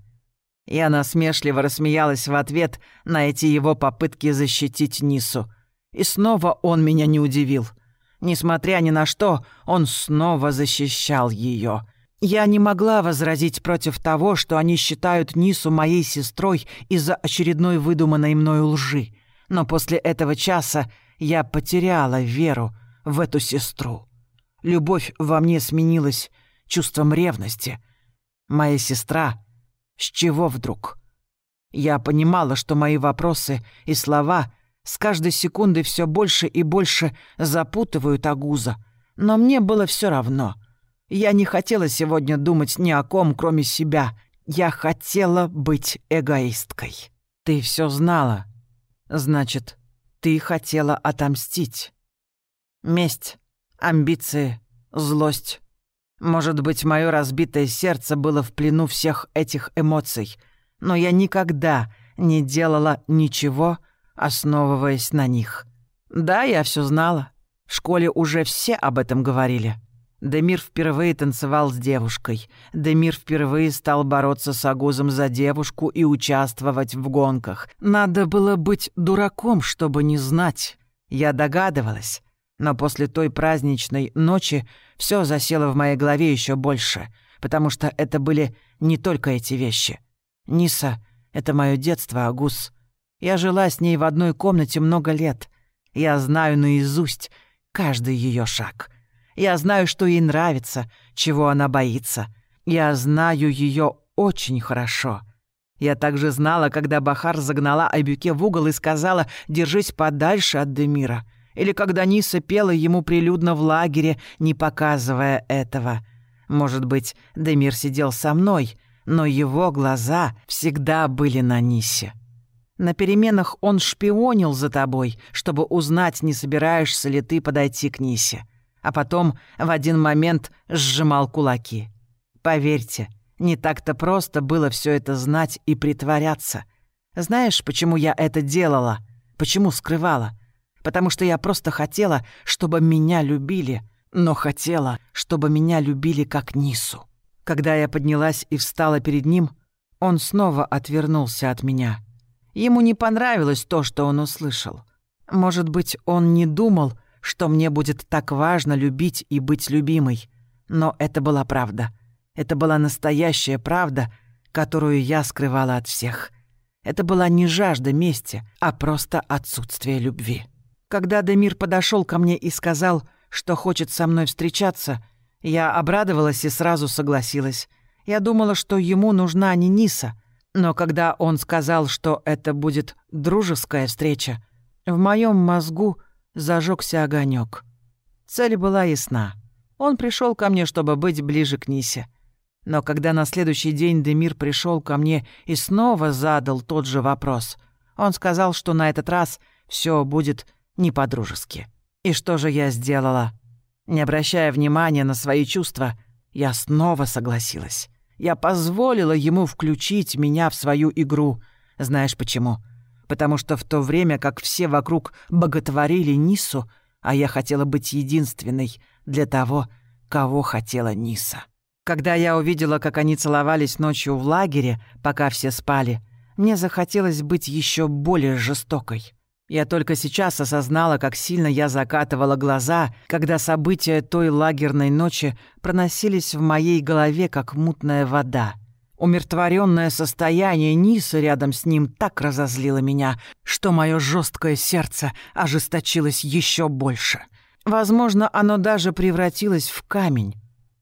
Speaker 1: Я насмешливо рассмеялась в ответ на эти его попытки защитить Нису. И снова он меня не удивил. Несмотря ни на что, он снова защищал ее. Я не могла возразить против того, что они считают Нису моей сестрой из-за очередной выдуманной мною лжи. Но после этого часа я потеряла веру в эту сестру. Любовь во мне сменилась чувством ревности. Моя сестра с чего вдруг? Я понимала, что мои вопросы и слова с каждой секундой все больше и больше запутывают Агуза, но мне было все равно. Я не хотела сегодня думать ни о ком, кроме себя. Я хотела быть эгоисткой. Ты все знала. Значит, ты хотела отомстить. Месть, амбиции, злость, может быть, мое разбитое сердце было в плену всех этих эмоций, но я никогда не делала ничего, основываясь на них. Да, я все знала. В школе уже все об этом говорили. Демир впервые танцевал с девушкой. Демир впервые стал бороться с Агузом за девушку и участвовать в гонках. Надо было быть дураком, чтобы не знать. Я догадывалась. Но после той праздничной ночи все засело в моей голове еще больше, потому что это были не только эти вещи. Ниса — это мое детство, Агус. Я жила с ней в одной комнате много лет. Я знаю наизусть каждый ее шаг. Я знаю, что ей нравится, чего она боится. Я знаю ее очень хорошо. Я также знала, когда Бахар загнала Айбюке в угол и сказала «держись подальше от Демира». Или когда Ниса пела ему прилюдно в лагере, не показывая этого. Может быть, Демир сидел со мной, но его глаза всегда были на Нисе. На переменах он шпионил за тобой, чтобы узнать, не собираешься ли ты подойти к Нисе. А потом в один момент сжимал кулаки. Поверьте, не так-то просто было все это знать и притворяться. Знаешь, почему я это делала? Почему скрывала? Потому что я просто хотела, чтобы меня любили, но хотела, чтобы меня любили как Нису. Когда я поднялась и встала перед ним, он снова отвернулся от меня. Ему не понравилось то, что он услышал. Может быть, он не думал, что мне будет так важно любить и быть любимой. Но это была правда. Это была настоящая правда, которую я скрывала от всех. Это была не жажда мести, а просто отсутствие любви. Когда Демир подошел ко мне и сказал, что хочет со мной встречаться, я обрадовалась и сразу согласилась. Я думала, что ему нужна не Ниса, но когда он сказал, что это будет дружеская встреча, в моем мозгу зажегся огонек. Цель была ясна. Он пришел ко мне, чтобы быть ближе к Нисе. Но когда на следующий день Демир пришел ко мне и снова задал тот же вопрос, он сказал, что на этот раз все будет не по-дружески. И что же я сделала? Не обращая внимания на свои чувства, я снова согласилась. Я позволила ему включить меня в свою игру. Знаешь почему? Потому что в то время, как все вокруг боготворили Нису, а я хотела быть единственной для того, кого хотела Ниса. Когда я увидела, как они целовались ночью в лагере, пока все спали, мне захотелось быть еще более жестокой. Я только сейчас осознала, как сильно я закатывала глаза, когда события той лагерной ночи проносились в моей голове, как мутная вода. Умиротворенное состояние Ниса рядом с ним так разозлило меня, что мое жесткое сердце ожесточилось еще больше. Возможно, оно даже превратилось в камень.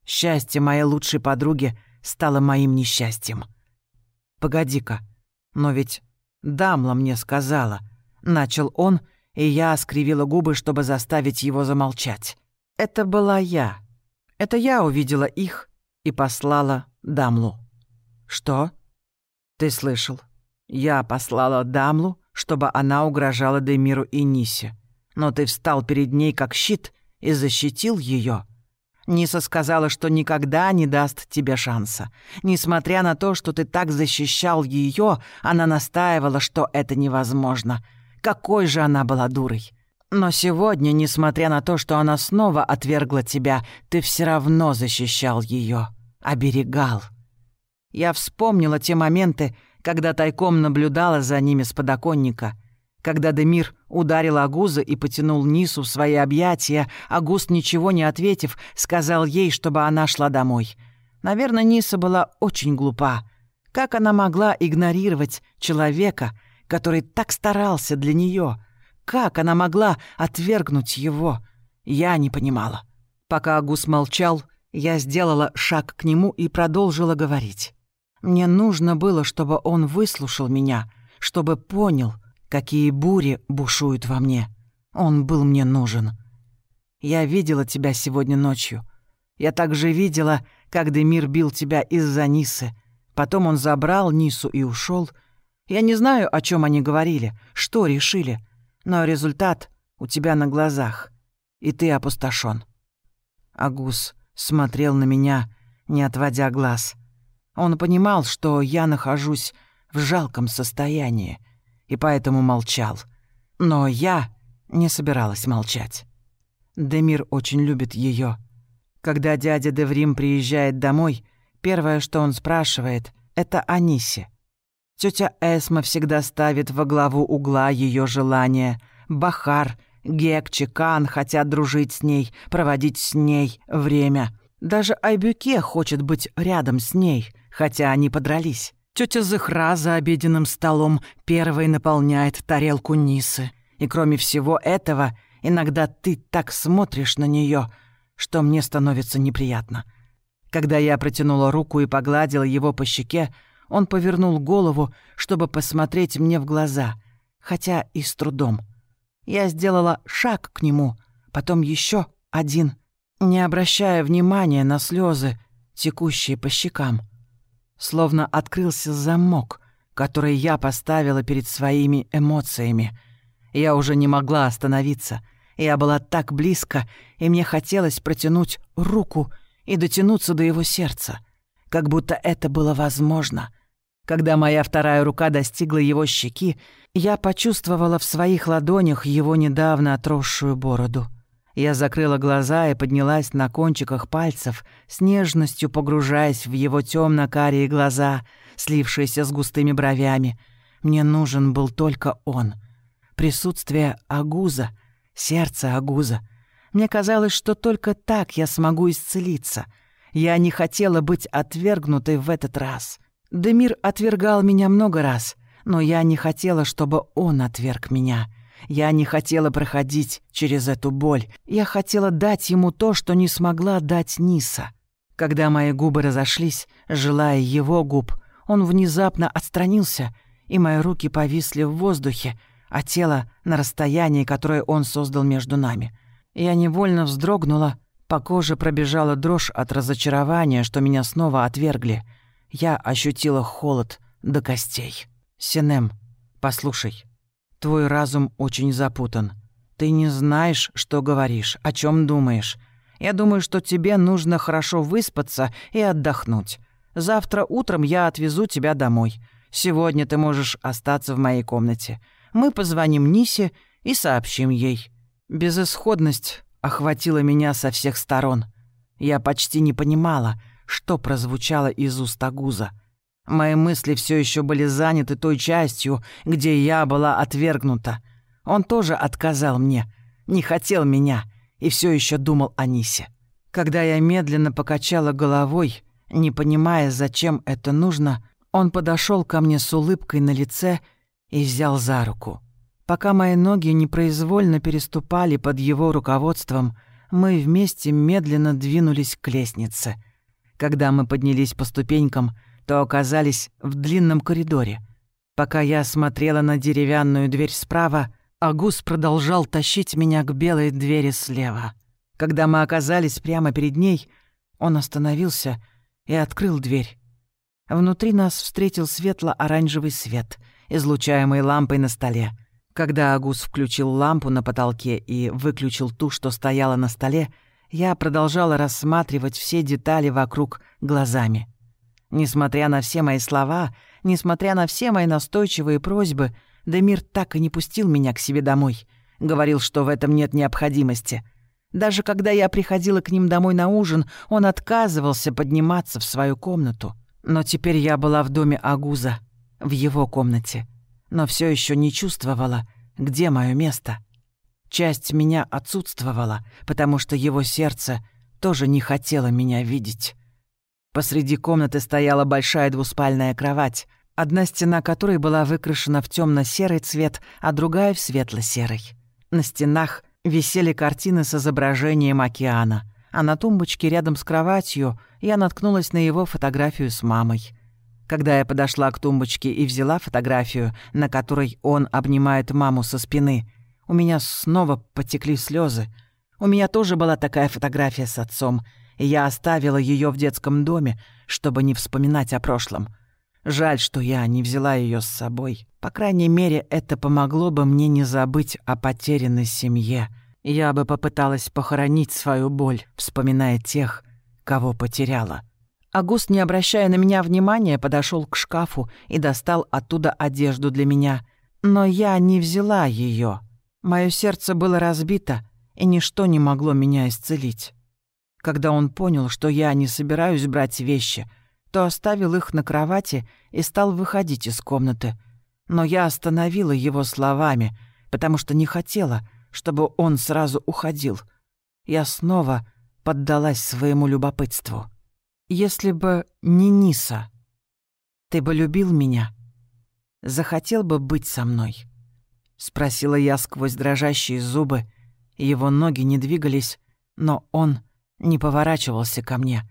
Speaker 1: Счастье моей лучшей подруги стало моим несчастьем. Погоди-ка, но ведь Дамла мне сказала. Начал он, и я скривила губы, чтобы заставить его замолчать. Это была я. Это я увидела их и послала Дамлу. Что? Ты слышал? Я послала Дамлу, чтобы она угрожала Демиру и Нисе. Но ты встал перед ней как щит и защитил ее. Ниса сказала, что никогда не даст тебе шанса. Несмотря на то, что ты так защищал ее, она настаивала, что это невозможно. Какой же она была дурой. Но сегодня, несмотря на то, что она снова отвергла тебя, ты все равно защищал ее, оберегал. Я вспомнила те моменты, когда тайком наблюдала за ними с подоконника — когда Демир ударил Агуза и потянул Нису в свои объятия, Агуст, ничего не ответив, сказал ей, чтобы она шла домой. Наверное, Ниса была очень глупа. Как она могла игнорировать человека, который так старался для нее? Как она могла отвергнуть его? Я не понимала. Пока Агус молчал, я сделала шаг к нему и продолжила говорить. Мне нужно было, чтобы он выслушал меня, чтобы понял, Какие бури бушуют во мне. Он был мне нужен. Я видела тебя сегодня ночью. Я также видела, как Демир бил тебя из-за Нисы. Потом он забрал Нису и ушел. Я не знаю, о чем они говорили, что решили, но результат у тебя на глазах, и ты опустошен. Агус смотрел на меня, не отводя глаз. Он понимал, что я нахожусь в жалком состоянии — и поэтому молчал. Но я не собиралась молчать. Демир очень любит ее. Когда дядя Деврим приезжает домой, первое, что он спрашивает, это о Нисе. Тетя Эсма всегда ставит во главу угла ее желания. Бахар, Гек, Чекан хотят дружить с ней, проводить с ней время. Даже Айбюке хочет быть рядом с ней, хотя они подрались. Тетя Зыхра за обеденным столом первой наполняет тарелку Нисы. И кроме всего этого, иногда ты так смотришь на нее, что мне становится неприятно. Когда я протянула руку и погладила его по щеке, он повернул голову, чтобы посмотреть мне в глаза, хотя и с трудом. Я сделала шаг к нему, потом еще один, не обращая внимания на слезы, текущие по щекам словно открылся замок, который я поставила перед своими эмоциями. Я уже не могла остановиться. Я была так близко, и мне хотелось протянуть руку и дотянуться до его сердца, как будто это было возможно. Когда моя вторая рука достигла его щеки, я почувствовала в своих ладонях его недавно отросшую бороду. Я закрыла глаза и поднялась на кончиках пальцев, с нежностью погружаясь в его темно карие глаза, слившиеся с густыми бровями. Мне нужен был только он. Присутствие Агуза, сердце Агуза. Мне казалось, что только так я смогу исцелиться. Я не хотела быть отвергнутой в этот раз. Демир отвергал меня много раз, но я не хотела, чтобы он отверг меня — я не хотела проходить через эту боль. Я хотела дать ему то, что не смогла дать Ниса. Когда мои губы разошлись, желая его губ, он внезапно отстранился, и мои руки повисли в воздухе, а тело на расстоянии, которое он создал между нами. Я невольно вздрогнула, по коже пробежала дрожь от разочарования, что меня снова отвергли. Я ощутила холод до костей. «Синем, послушай». Твой разум очень запутан. Ты не знаешь, что говоришь, о чем думаешь. Я думаю, что тебе нужно хорошо выспаться и отдохнуть. Завтра утром я отвезу тебя домой. Сегодня ты можешь остаться в моей комнате. Мы позвоним Нисе и сообщим ей. Безысходность охватила меня со всех сторон. Я почти не понимала, что прозвучало из уст Агуза. Мои мысли все еще были заняты той частью, где я была отвергнута. Он тоже отказал мне, не хотел меня и все еще думал о Нисе. Когда я медленно покачала головой, не понимая, зачем это нужно, он подошел ко мне с улыбкой на лице и взял за руку. Пока мои ноги непроизвольно переступали под его руководством, мы вместе медленно двинулись к лестнице. Когда мы поднялись по ступенькам, то оказались в длинном коридоре. Пока я смотрела на деревянную дверь справа, Агус продолжал тащить меня к белой двери слева. Когда мы оказались прямо перед ней, он остановился и открыл дверь. Внутри нас встретил светло-оранжевый свет, излучаемый лампой на столе. Когда Агус включил лампу на потолке и выключил ту, что стояла на столе, я продолжала рассматривать все детали вокруг глазами. Несмотря на все мои слова, несмотря на все мои настойчивые просьбы, Демир так и не пустил меня к себе домой. Говорил, что в этом нет необходимости. Даже когда я приходила к ним домой на ужин, он отказывался подниматься в свою комнату. Но теперь я была в доме Агуза, в его комнате. Но все еще не чувствовала, где мое место. Часть меня отсутствовала, потому что его сердце тоже не хотело меня видеть. Посреди комнаты стояла большая двуспальная кровать, одна стена которой была выкрашена в темно серый цвет, а другая в светло-серый. На стенах висели картины с изображением океана, а на тумбочке рядом с кроватью я наткнулась на его фотографию с мамой. Когда я подошла к тумбочке и взяла фотографию, на которой он обнимает маму со спины, у меня снова потекли слезы. У меня тоже была такая фотография с отцом — и я оставила ее в детском доме, чтобы не вспоминать о прошлом. Жаль, что я не взяла ее с собой. По крайней мере, это помогло бы мне не забыть о потерянной семье. Я бы попыталась похоронить свою боль, вспоминая тех, кого потеряла. Агуст, не обращая на меня внимания, подошел к шкафу и достал оттуда одежду для меня. Но я не взяла ее. Мое сердце было разбито, и ничто не могло меня исцелить. Когда он понял, что я не собираюсь брать вещи, то оставил их на кровати и стал выходить из комнаты. Но я остановила его словами, потому что не хотела, чтобы он сразу уходил. Я снова поддалась своему любопытству. «Если бы не Ниса, ты бы любил меня? Захотел бы быть со мной?» Спросила я сквозь дрожащие зубы. Его ноги не двигались, но он не поворачивался ко мне.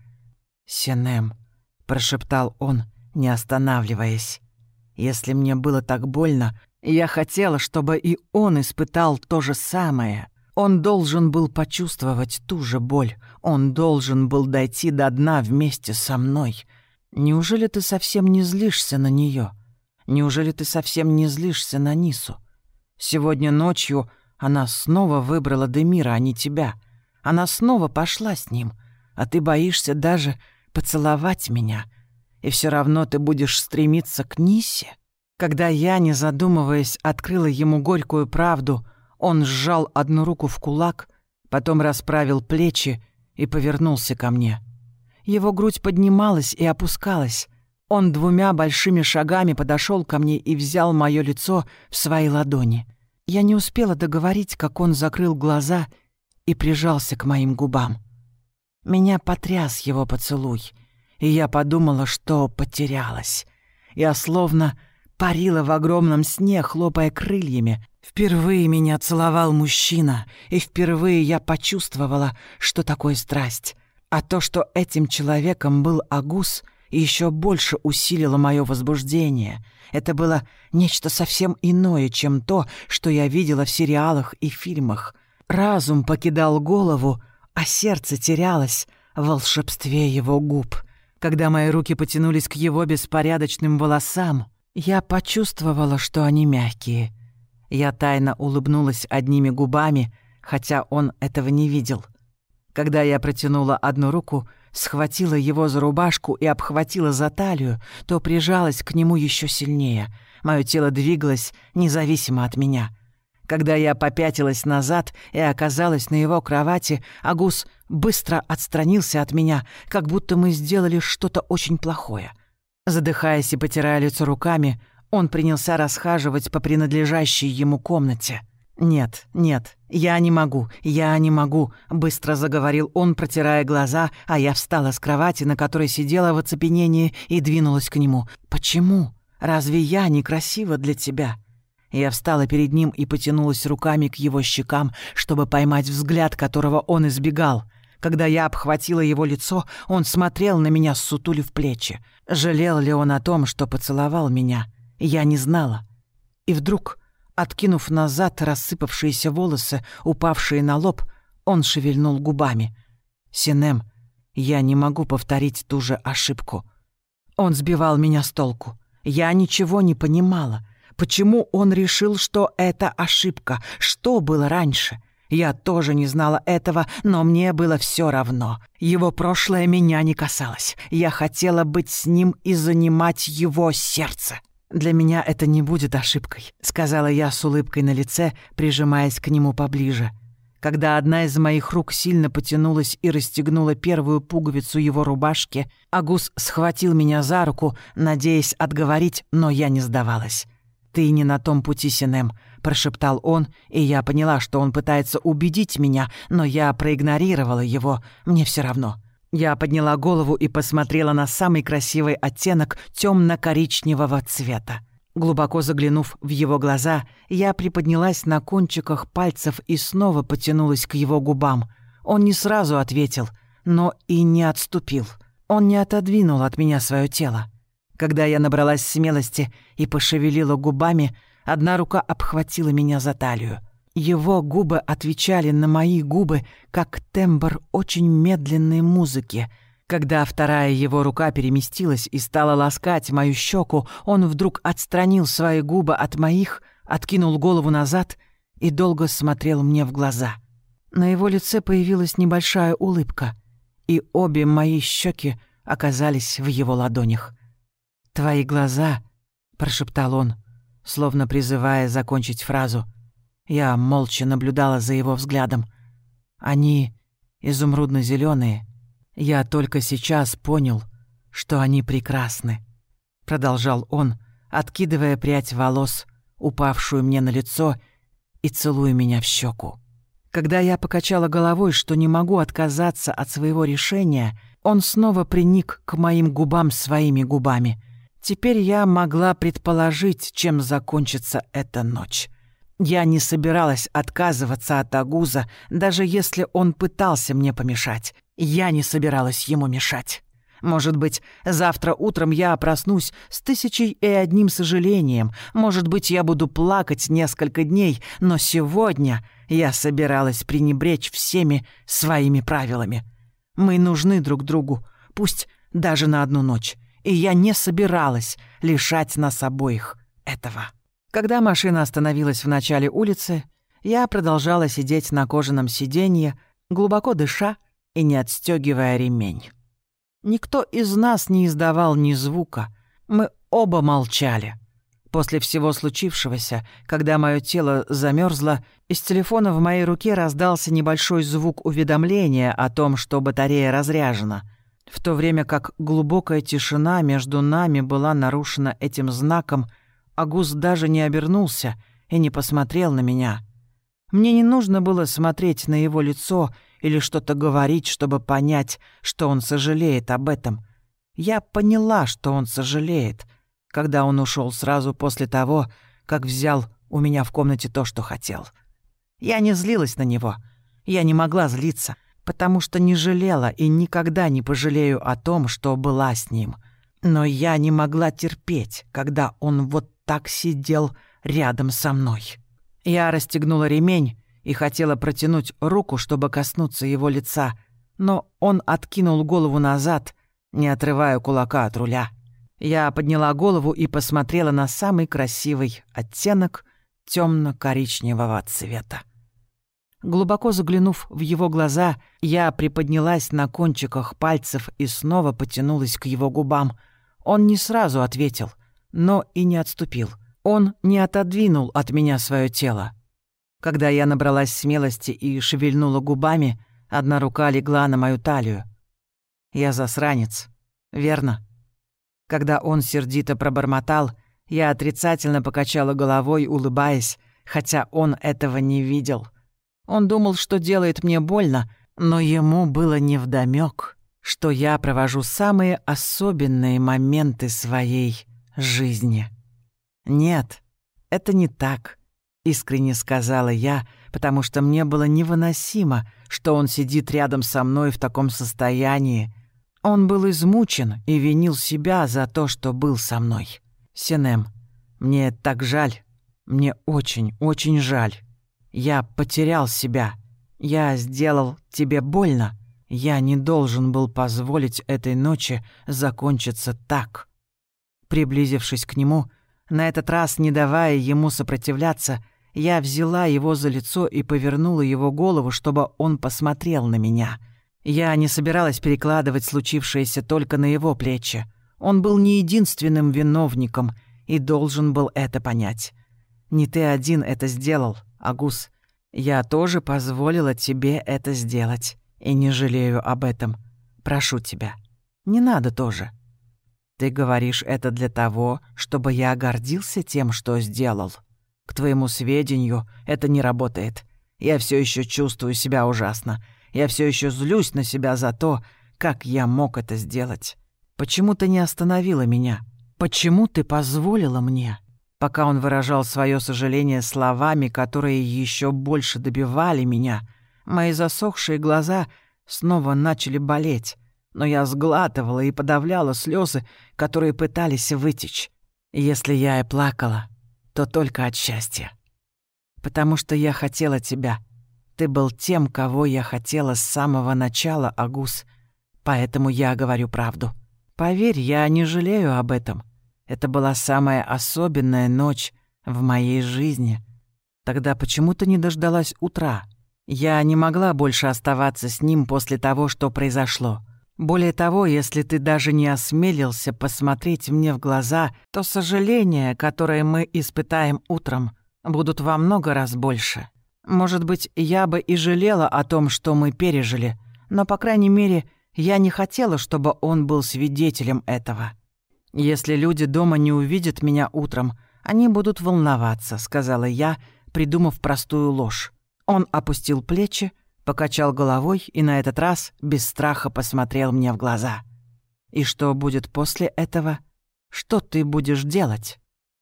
Speaker 1: «Сенем», — прошептал он, не останавливаясь. «Если мне было так больно, я хотела, чтобы и он испытал то же самое. Он должен был почувствовать ту же боль. Он должен был дойти до дна вместе со мной. Неужели ты совсем не злишься на нее? Неужели ты совсем не злишься на Нису? Сегодня ночью она снова выбрала Демира, а не тебя. Она снова пошла с ним, а ты боишься даже поцеловать меня. и все равно ты будешь стремиться к Нисе? Когда я, не задумываясь, открыла ему горькую правду, он сжал одну руку в кулак, потом расправил плечи и повернулся ко мне. Его грудь поднималась и опускалась. Он двумя большими шагами подошел ко мне и взял мое лицо в свои ладони. Я не успела договорить, как он закрыл глаза и прижался к моим губам. Меня потряс его поцелуй, и я подумала, что потерялась. Я словно парила в огромном сне, хлопая крыльями. Впервые меня целовал мужчина, и впервые я почувствовала, что такое страсть. А то, что этим человеком был Агус, еще больше усилило мое возбуждение. Это было нечто совсем иное, чем то, что я видела в сериалах и фильмах. Разум покидал голову, а сердце терялось в волшебстве его губ. Когда мои руки потянулись к его беспорядочным волосам, я почувствовала, что они мягкие. Я тайно улыбнулась одними губами, хотя он этого не видел. Когда я протянула одну руку, схватила его за рубашку и обхватила за талию, то прижалась к нему еще сильнее. Мое тело двигалось независимо от меня — когда я попятилась назад и оказалась на его кровати, Агус быстро отстранился от меня, как будто мы сделали что-то очень плохое. Задыхаясь и потирая лицо руками, он принялся расхаживать по принадлежащей ему комнате. «Нет, нет, я не могу, я не могу», — быстро заговорил он, протирая глаза, а я встала с кровати, на которой сидела в оцепенении, и двинулась к нему. «Почему? Разве я некрасива для тебя?» Я встала перед ним и потянулась руками к его щекам, чтобы поймать взгляд, которого он избегал. Когда я обхватила его лицо, он смотрел на меня, сутулив плечи. Жалел ли он о том, что поцеловал меня? Я не знала. И вдруг, откинув назад рассыпавшиеся волосы, упавшие на лоб, он шевельнул губами. «Синем, я не могу повторить ту же ошибку». Он сбивал меня с толку. Я ничего не понимала. Почему он решил, что это ошибка? Что было раньше? Я тоже не знала этого, но мне было все равно. Его прошлое меня не касалось. Я хотела быть с ним и занимать его сердце. «Для меня это не будет ошибкой», — сказала я с улыбкой на лице, прижимаясь к нему поближе. Когда одна из моих рук сильно потянулась и расстегнула первую пуговицу его рубашки, Агус схватил меня за руку, надеясь отговорить, но я не сдавалась. «Ты не на том пути, Синем», — прошептал он, и я поняла, что он пытается убедить меня, но я проигнорировала его, мне все равно. Я подняла голову и посмотрела на самый красивый оттенок темно-коричневого цвета. Глубоко заглянув в его глаза, я приподнялась на кончиках пальцев и снова потянулась к его губам. Он не сразу ответил, но и не отступил. Он не отодвинул от меня свое тело. Когда я набралась смелости и пошевелила губами, одна рука обхватила меня за талию. Его губы отвечали на мои губы, как тембр очень медленной музыки. Когда вторая его рука переместилась и стала ласкать мою щеку, он вдруг отстранил свои губы от моих, откинул голову назад и долго смотрел мне в глаза. На его лице появилась небольшая улыбка, и обе мои щеки оказались в его ладонях. «Твои глаза», — прошептал он, словно призывая закончить фразу. Я молча наблюдала за его взглядом. Они изумрудно зеленые Я только сейчас понял, что они прекрасны. Продолжал он, откидывая прядь волос, упавшую мне на лицо, и целуя меня в щеку. Когда я покачала головой, что не могу отказаться от своего решения, он снова приник к моим губам своими губами — Теперь я могла предположить, чем закончится эта ночь. Я не собиралась отказываться от Агуза, даже если он пытался мне помешать. Я не собиралась ему мешать. Может быть, завтра утром я проснусь с тысячей и одним сожалением. Может быть, я буду плакать несколько дней, но сегодня я собиралась пренебречь всеми своими правилами. Мы нужны друг другу, пусть даже на одну ночь и я не собиралась лишать нас обоих этого. Когда машина остановилась в начале улицы, я продолжала сидеть на кожаном сиденье, глубоко дыша и не отстегивая ремень. Никто из нас не издавал ни звука. Мы оба молчали. После всего случившегося, когда мое тело замерзло, из телефона в моей руке раздался небольшой звук уведомления о том, что батарея разряжена, в то время как глубокая тишина между нами была нарушена этим знаком, Агус даже не обернулся и не посмотрел на меня. Мне не нужно было смотреть на его лицо или что-то говорить, чтобы понять, что он сожалеет об этом. Я поняла, что он сожалеет, когда он ушел сразу после того, как взял у меня в комнате то, что хотел. Я не злилась на него. Я не могла злиться, потому что не жалела и никогда не пожалею о том, что была с ним. Но я не могла терпеть, когда он вот так сидел рядом со мной. Я расстегнула ремень и хотела протянуть руку, чтобы коснуться его лица, но он откинул голову назад, не отрывая кулака от руля. Я подняла голову и посмотрела на самый красивый оттенок темно-коричневого цвета. Глубоко заглянув в его глаза, я приподнялась на кончиках пальцев и снова потянулась к его губам. Он не сразу ответил, но и не отступил. Он не отодвинул от меня свое тело. Когда я набралась смелости и шевельнула губами, одна рука легла на мою талию. Я засранец, верно? Когда он сердито пробормотал, я отрицательно покачала головой, улыбаясь, хотя он этого не видел. Он думал, что делает мне больно, но ему было невдомёк, что я провожу самые особенные моменты своей жизни. «Нет, это не так», — искренне сказала я, потому что мне было невыносимо, что он сидит рядом со мной в таком состоянии. Он был измучен и винил себя за то, что был со мной. «Синем, мне так жаль. Мне очень, очень жаль. Я потерял себя. Я сделал тебе больно. Я не должен был позволить этой ночи закончиться так». Приблизившись к нему, — на этот раз, не давая ему сопротивляться, я взяла его за лицо и повернула его голову, чтобы он посмотрел на меня. Я не собиралась перекладывать случившееся только на его плечи. Он был не единственным виновником и должен был это понять. Не ты один это сделал, Агус. Я тоже позволила тебе это сделать и не жалею об этом. Прошу тебя. Не надо тоже. Ты говоришь это для того, чтобы я гордился тем, что сделал. К твоему сведению, это не работает. Я все еще чувствую себя ужасно. Я все еще злюсь на себя за то, как я мог это сделать. Почему ты не остановила меня? Почему ты позволила мне? Пока он выражал свое сожаление словами, которые еще больше добивали меня, мои засохшие глаза снова начали болеть но я сглатывала и подавляла слезы, которые пытались вытечь. Если я и плакала, то только от счастья. Потому что я хотела тебя. Ты был тем, кого я хотела с самого начала, Агус. Поэтому я говорю правду. Поверь, я не жалею об этом. Это была самая особенная ночь в моей жизни. Тогда почему ты не дождалась утра? Я не могла больше оставаться с ним после того, что произошло. Более того, если ты даже не осмелился посмотреть мне в глаза, то сожаления, которые мы испытаем утром, будут во много раз больше. Может быть, я бы и жалела о том, что мы пережили, но, по крайней мере, я не хотела, чтобы он был свидетелем этого. «Если люди дома не увидят меня утром, они будут волноваться», — сказала я, придумав простую ложь. Он опустил плечи, покачал головой и на этот раз без страха посмотрел мне в глаза. «И что будет после этого? Что ты будешь делать?»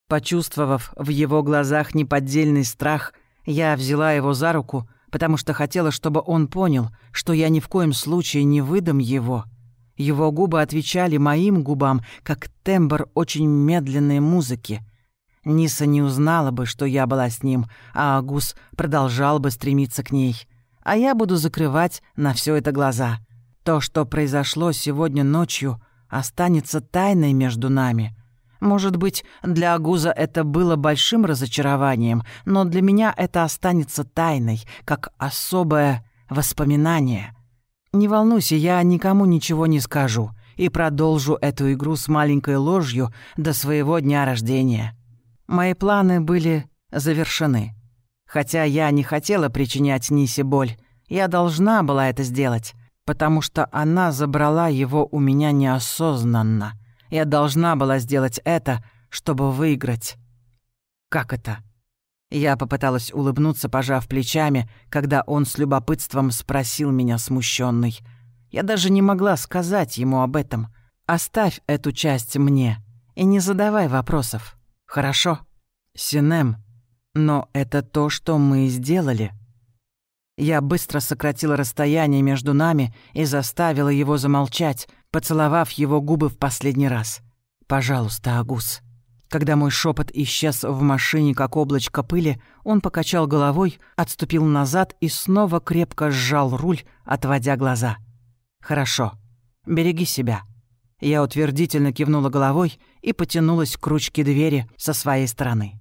Speaker 1: Почувствовав в его глазах неподдельный страх, я взяла его за руку, потому что хотела, чтобы он понял, что я ни в коем случае не выдам его. Его губы отвечали моим губам, как тембр очень медленной музыки. Ниса не узнала бы, что я была с ним, а Агус продолжал бы стремиться к ней а я буду закрывать на все это глаза. То, что произошло сегодня ночью, останется тайной между нами. Может быть, для Агуза это было большим разочарованием, но для меня это останется тайной, как особое воспоминание. Не волнуйся, я никому ничего не скажу, и продолжу эту игру с маленькой ложью до своего дня рождения. Мои планы были завершены. Хотя я не хотела причинять Нисе боль, я должна была это сделать, потому что она забрала его у меня неосознанно. Я должна была сделать это, чтобы выиграть. Как это? Я попыталась улыбнуться, пожав плечами, когда он с любопытством спросил меня смущенный. Я даже не могла сказать ему об этом. Оставь эту часть мне и не задавай вопросов. Хорошо? Синем. Но это то, что мы сделали. Я быстро сократила расстояние между нами и заставила его замолчать, поцеловав его губы в последний раз. «Пожалуйста, Агус». Когда мой шепот исчез в машине, как облачко пыли, он покачал головой, отступил назад и снова крепко сжал руль, отводя глаза. «Хорошо. Береги себя». Я утвердительно кивнула головой и потянулась к ручке двери со своей стороны.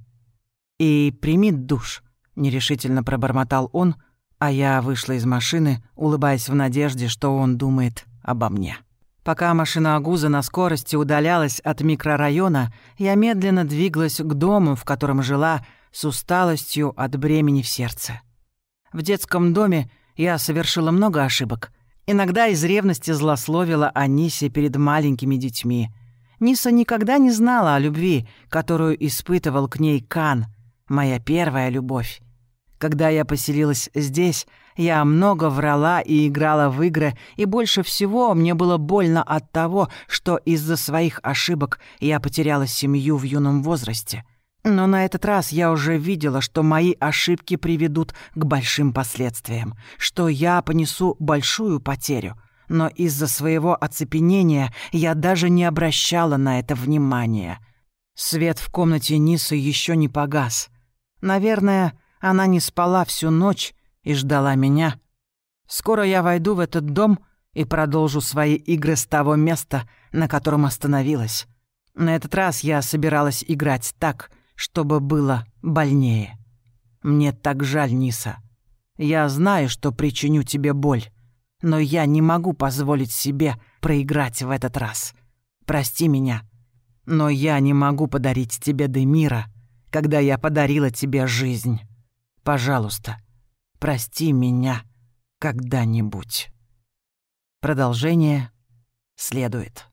Speaker 1: «И прими душ», — нерешительно пробормотал он, а я вышла из машины, улыбаясь в надежде, что он думает обо мне. Пока машина Агуза на скорости удалялась от микрорайона, я медленно двигалась к дому, в котором жила, с усталостью от бремени в сердце. В детском доме я совершила много ошибок. Иногда из ревности злословила Анисе перед маленькими детьми. Ниса никогда не знала о любви, которую испытывал к ней Кан, моя первая любовь. Когда я поселилась здесь, я много врала и играла в игры, и больше всего мне было больно от того, что из-за своих ошибок я потеряла семью в юном возрасте. Но на этот раз я уже видела, что мои ошибки приведут к большим последствиям, что я понесу большую потерю. Но из-за своего оцепенения я даже не обращала на это внимания. Свет в комнате Нисы еще не погас. Наверное, она не спала всю ночь и ждала меня. Скоро я войду в этот дом и продолжу свои игры с того места, на котором остановилась. На этот раз я собиралась играть так, чтобы было больнее. Мне так жаль, Ниса. Я знаю, что причиню тебе боль, но я не могу позволить себе проиграть в этот раз. Прости меня, но я не могу подарить тебе Демира, когда я подарила тебе жизнь. Пожалуйста, прости меня когда-нибудь. Продолжение следует.